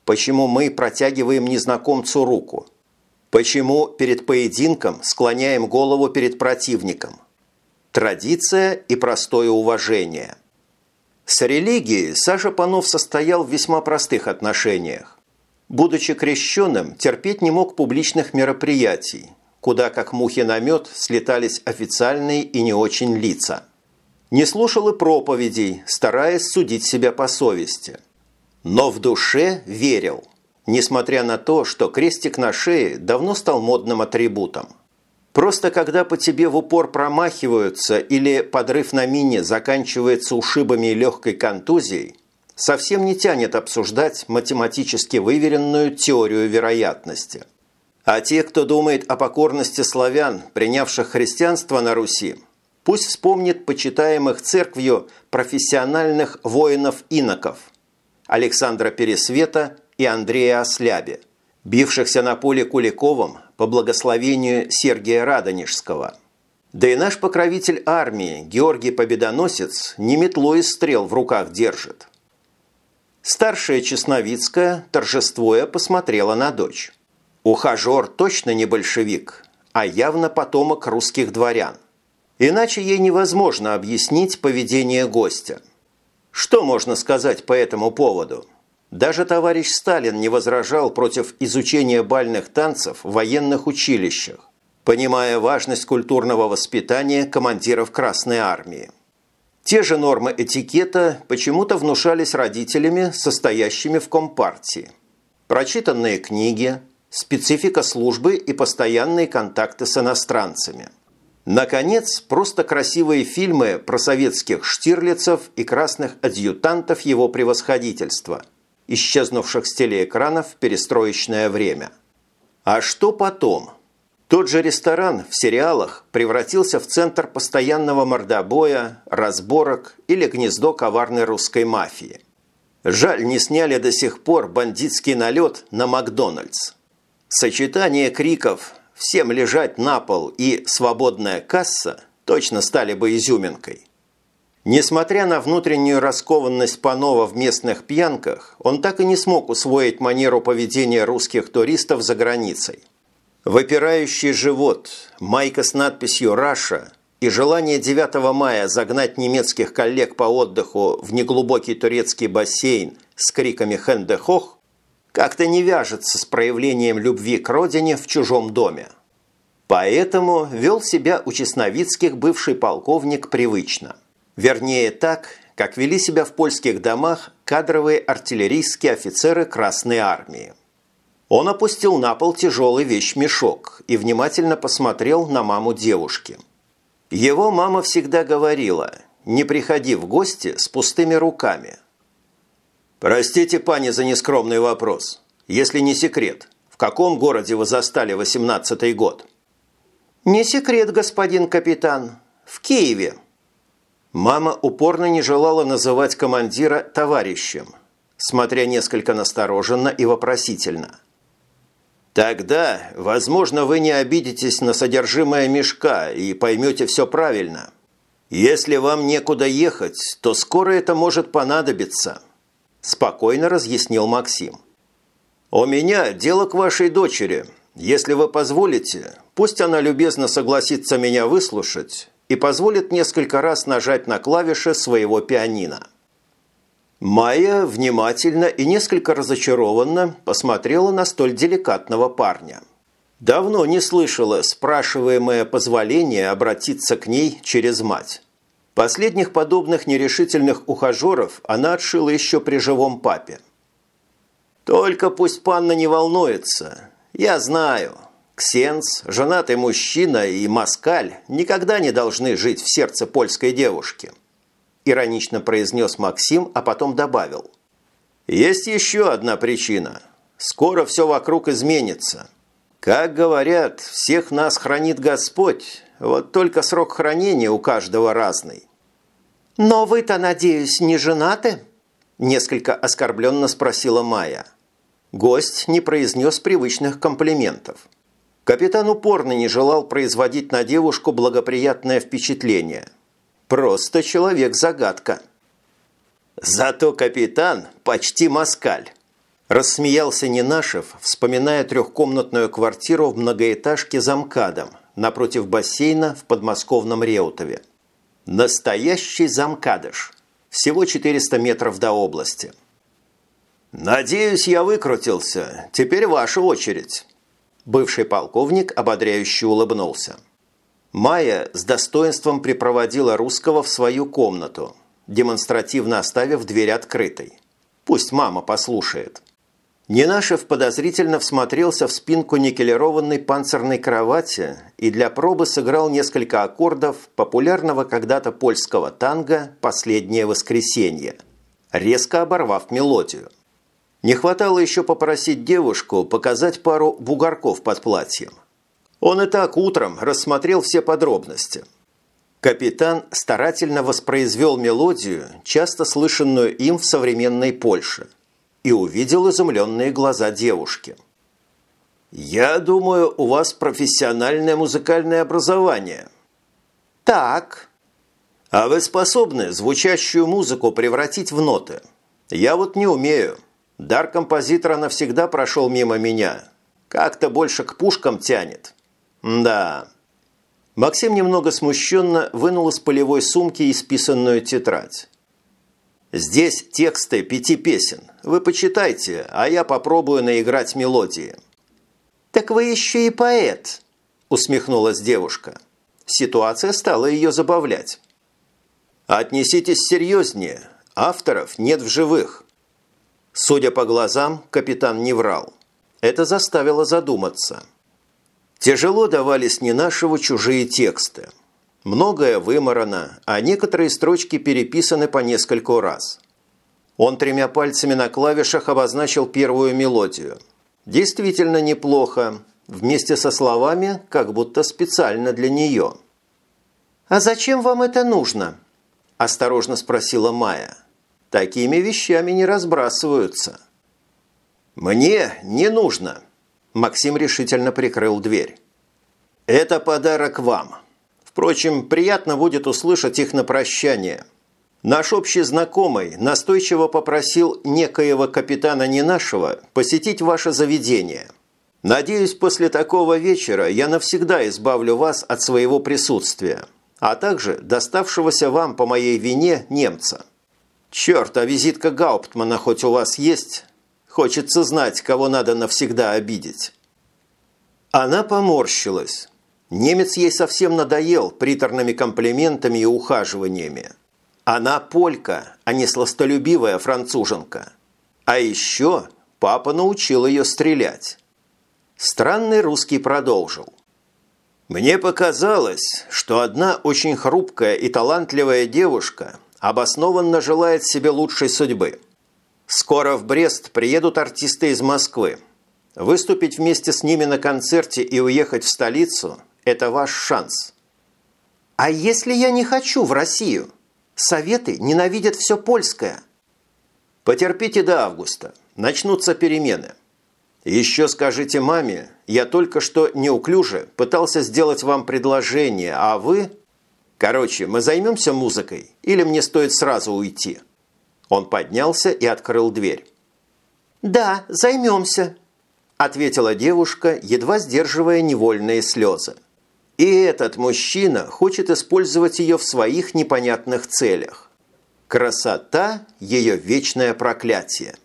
Почему мы протягиваем незнакомцу руку? Почему перед поединком склоняем голову перед противником? Традиция и простое уважение. С религией Саша Панов состоял в весьма простых отношениях. Будучи крещенным, терпеть не мог публичных мероприятий, куда как мухи на мед слетались официальные и не очень лица. Не слушал и проповедей, стараясь судить себя по совести. Но в душе верил, несмотря на то, что крестик на шее давно стал модным атрибутом. Просто когда по тебе в упор промахиваются или подрыв на мине заканчивается ушибами и легкой контузией, совсем не тянет обсуждать математически выверенную теорию вероятности – а те, кто думает о покорности славян, принявших христианство на Руси, пусть вспомнит почитаемых церковью профессиональных воинов-иноков Александра Пересвета и Андрея Ослябе, бившихся на поле Куликовым по благословению Сергия Радонежского. Да и наш покровитель армии, Георгий Победоносец, не метло из стрел в руках держит. Старшая Чесновицкая, торжествуя, посмотрела на дочь. Ухажер точно не большевик, а явно потомок русских дворян. Иначе ей невозможно объяснить поведение гостя. Что можно сказать по этому поводу? Даже товарищ Сталин не возражал против изучения бальных танцев в военных училищах, понимая важность культурного воспитания командиров Красной Армии. Те же нормы этикета почему-то внушались родителями, состоящими в Компартии. Прочитанные книги, специфика службы и постоянные контакты с иностранцами. Наконец, просто красивые фильмы про советских штирлицев и красных адъютантов его превосходительства, исчезнувших с телеэкранов в перестроечное время. А что потом? Тот же ресторан в сериалах превратился в центр постоянного мордобоя, разборок или гнездо коварной русской мафии. Жаль, не сняли до сих пор бандитский налет на Макдональдс. Сочетание криков «всем лежать на пол» и «свободная касса» точно стали бы изюминкой. Несмотря на внутреннюю раскованность Панова в местных пьянках, он так и не смог усвоить манеру поведения русских туристов за границей. Выпирающий живот, майка с надписью «Раша» и желание 9 мая загнать немецких коллег по отдыху в неглубокий турецкий бассейн с криками «Хендехох» как-то не вяжется с проявлением любви к родине в чужом доме. Поэтому вел себя у Чесновицких бывший полковник привычно. Вернее, так, как вели себя в польских домах кадровые артиллерийские офицеры Красной Армии. Он опустил на пол тяжелый вещмешок и внимательно посмотрел на маму девушки. Его мама всегда говорила «не приходи в гости с пустыми руками», «Простите, пани, за нескромный вопрос. Если не секрет, в каком городе вы застали восемнадцатый год?» «Не секрет, господин капитан. В Киеве». Мама упорно не желала называть командира товарищем, смотря несколько настороженно и вопросительно. «Тогда, возможно, вы не обидитесь на содержимое мешка и поймете все правильно. Если вам некуда ехать, то скоро это может понадобиться». – спокойно разъяснил Максим. «У меня дело к вашей дочери. Если вы позволите, пусть она любезно согласится меня выслушать и позволит несколько раз нажать на клавиши своего пианино». Майя внимательно и несколько разочарованно посмотрела на столь деликатного парня. Давно не слышала спрашиваемое позволение обратиться к ней через мать. Последних подобных нерешительных ухажеров она отшила еще при живом папе. «Только пусть панна не волнуется. Я знаю. Ксенс, женатый мужчина и москаль никогда не должны жить в сердце польской девушки», иронично произнес Максим, а потом добавил. «Есть еще одна причина. Скоро все вокруг изменится. Как говорят, всех нас хранит Господь, вот только срок хранения у каждого разный. «Но вы-то, надеюсь, не женаты?» Несколько оскорбленно спросила Майя. Гость не произнес привычных комплиментов. Капитан упорно не желал производить на девушку благоприятное впечатление. Просто человек-загадка. «Зато капитан почти москаль», – рассмеялся Ненашев, вспоминая трехкомнатную квартиру в многоэтажке за МКАДом напротив бассейна в подмосковном Реутове. Настоящий замкадыш. Всего 400 метров до области. «Надеюсь, я выкрутился. Теперь ваша очередь». Бывший полковник ободряюще улыбнулся. Майя с достоинством припроводила русского в свою комнату, демонстративно оставив дверь открытой. Пусть мама послушает. Ненашев подозрительно всмотрелся в спинку никелированной панцирной кровати и для пробы сыграл несколько аккордов популярного когда-то польского танго «Последнее воскресенье», резко оборвав мелодию. Не хватало еще попросить девушку показать пару бугорков под платьем. Он и так утром рассмотрел все подробности. Капитан старательно воспроизвел мелодию, часто слышанную им в современной Польше – и увидел изумленные глаза девушки. «Я думаю, у вас профессиональное музыкальное образование». «Так». «А вы способны звучащую музыку превратить в ноты? Я вот не умею. Дар композитора навсегда прошел мимо меня. Как-то больше к пушкам тянет». «Да». Максим немного смущенно вынул из полевой сумки исписанную тетрадь. Здесь тексты пяти песен. Вы почитайте, а я попробую наиграть мелодии». «Так вы еще и поэт», – усмехнулась девушка. Ситуация стала ее забавлять. «Отнеситесь серьезнее. Авторов нет в живых». Судя по глазам, капитан не врал. Это заставило задуматься. Тяжело давались не нашего чужие тексты. Многое выморано, а некоторые строчки переписаны по нескольку раз. Он тремя пальцами на клавишах обозначил первую мелодию. Действительно неплохо, вместе со словами, как будто специально для нее. «А зачем вам это нужно?» – осторожно спросила Майя. «Такими вещами не разбрасываются». «Мне не нужно», – Максим решительно прикрыл дверь. «Это подарок вам». Впрочем, приятно будет услышать их на прощание. Наш общий знакомый настойчиво попросил некоего капитана не нашего посетить ваше заведение. Надеюсь, после такого вечера я навсегда избавлю вас от своего присутствия, а также доставшегося вам по моей вине немца. Черт, а визитка Гауптмана хоть у вас есть? Хочется знать, кого надо навсегда обидеть». Она поморщилась. Немец ей совсем надоел приторными комплиментами и ухаживаниями. Она полька, а не сластолюбивая француженка. А еще папа научил ее стрелять. Странный русский продолжил. Мне показалось, что одна очень хрупкая и талантливая девушка обоснованно желает себе лучшей судьбы. Скоро в Брест приедут артисты из Москвы. Выступить вместе с ними на концерте и уехать в столицу – это ваш шанс. А если я не хочу в Россию? Советы ненавидят все польское. Потерпите до августа. Начнутся перемены. Еще скажите маме, я только что неуклюже пытался сделать вам предложение, а вы... Короче, мы займемся музыкой или мне стоит сразу уйти?» Он поднялся и открыл дверь. «Да, займемся», – ответила девушка, едва сдерживая невольные слезы. И этот мужчина хочет использовать ее в своих непонятных целях. Красота – ее вечное проклятие.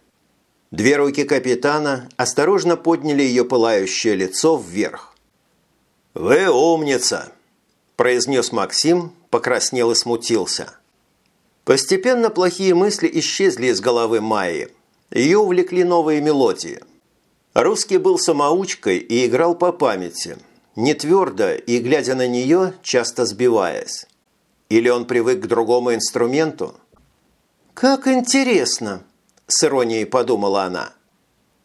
Две руки капитана осторожно подняли ее пылающее лицо вверх. «Вы умница!» – произнес Максим, покраснел и смутился. Постепенно плохие мысли исчезли из головы Майи. Ее увлекли новые мелодии. Русский был самоучкой и играл по памяти, не твердо и, глядя на нее, часто сбиваясь. Или он привык к другому инструменту? «Как интересно!» – с иронией подумала она.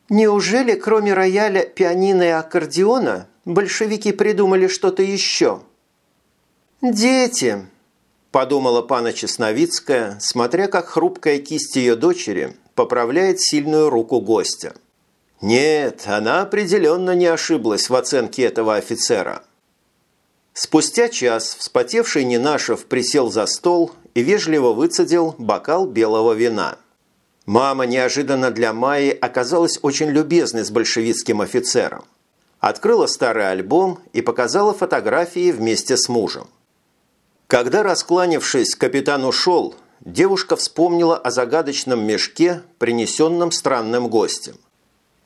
«Неужели кроме рояля, пианино и аккордеона большевики придумали что-то еще?» «Дети!» – подумала пана Чесновицкая, смотря как хрупкая кисть ее дочери поправляет сильную руку гостя. Нет, она определенно не ошиблась в оценке этого офицера. Спустя час вспотевший Нинашев присел за стол и вежливо выцедил бокал белого вина. Мама неожиданно для Майи оказалась очень любезной с большевистским офицером. Открыла старый альбом и показала фотографии вместе с мужем. Когда, раскланившись, капитан ушел, девушка вспомнила о загадочном мешке, принесенном странным гостем.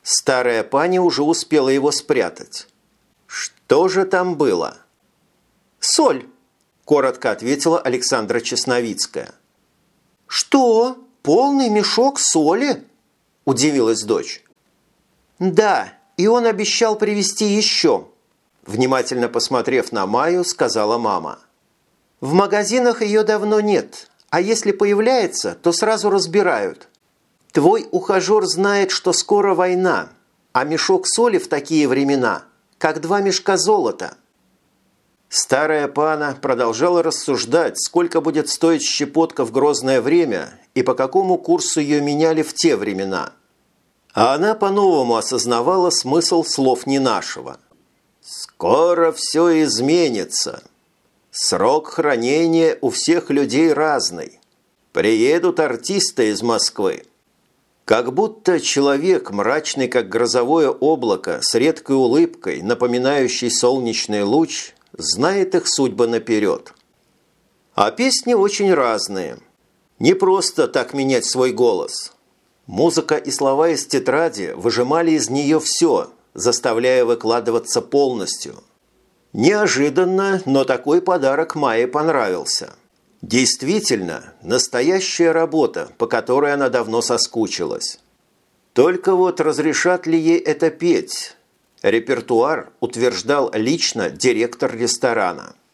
Старая пани уже успела его спрятать. Что же там было? «Соль!» – коротко ответила Александра Чесновицкая. «Что? Полный мешок соли?» – удивилась дочь. «Да, и он обещал привезти еще», – внимательно посмотрев на Маю, сказала мама. «В магазинах ее давно нет, а если появляется, то сразу разбирают. Твой ухажер знает, что скоро война, а мешок соли в такие времена, как два мешка золота». Старая пана продолжала рассуждать, сколько будет стоить щепотка в грозное время и по какому курсу ее меняли в те времена. А она по-новому осознавала смысл слов не нашего. «Скоро все изменится. Срок хранения у всех людей разный. Приедут артисты из Москвы. Как будто человек, мрачный как грозовое облако, с редкой улыбкой, напоминающий солнечный луч, знает их судьбы наперед. А песни очень разные. Не просто так менять свой голос. Музыка и слова из тетради выжимали из нее все, заставляя выкладываться полностью. Неожиданно, но такой подарок Майе понравился. Действительно, настоящая работа, по которой она давно соскучилась. Только вот разрешат ли ей это петь? Репертуар утверждал лично директор ресторана –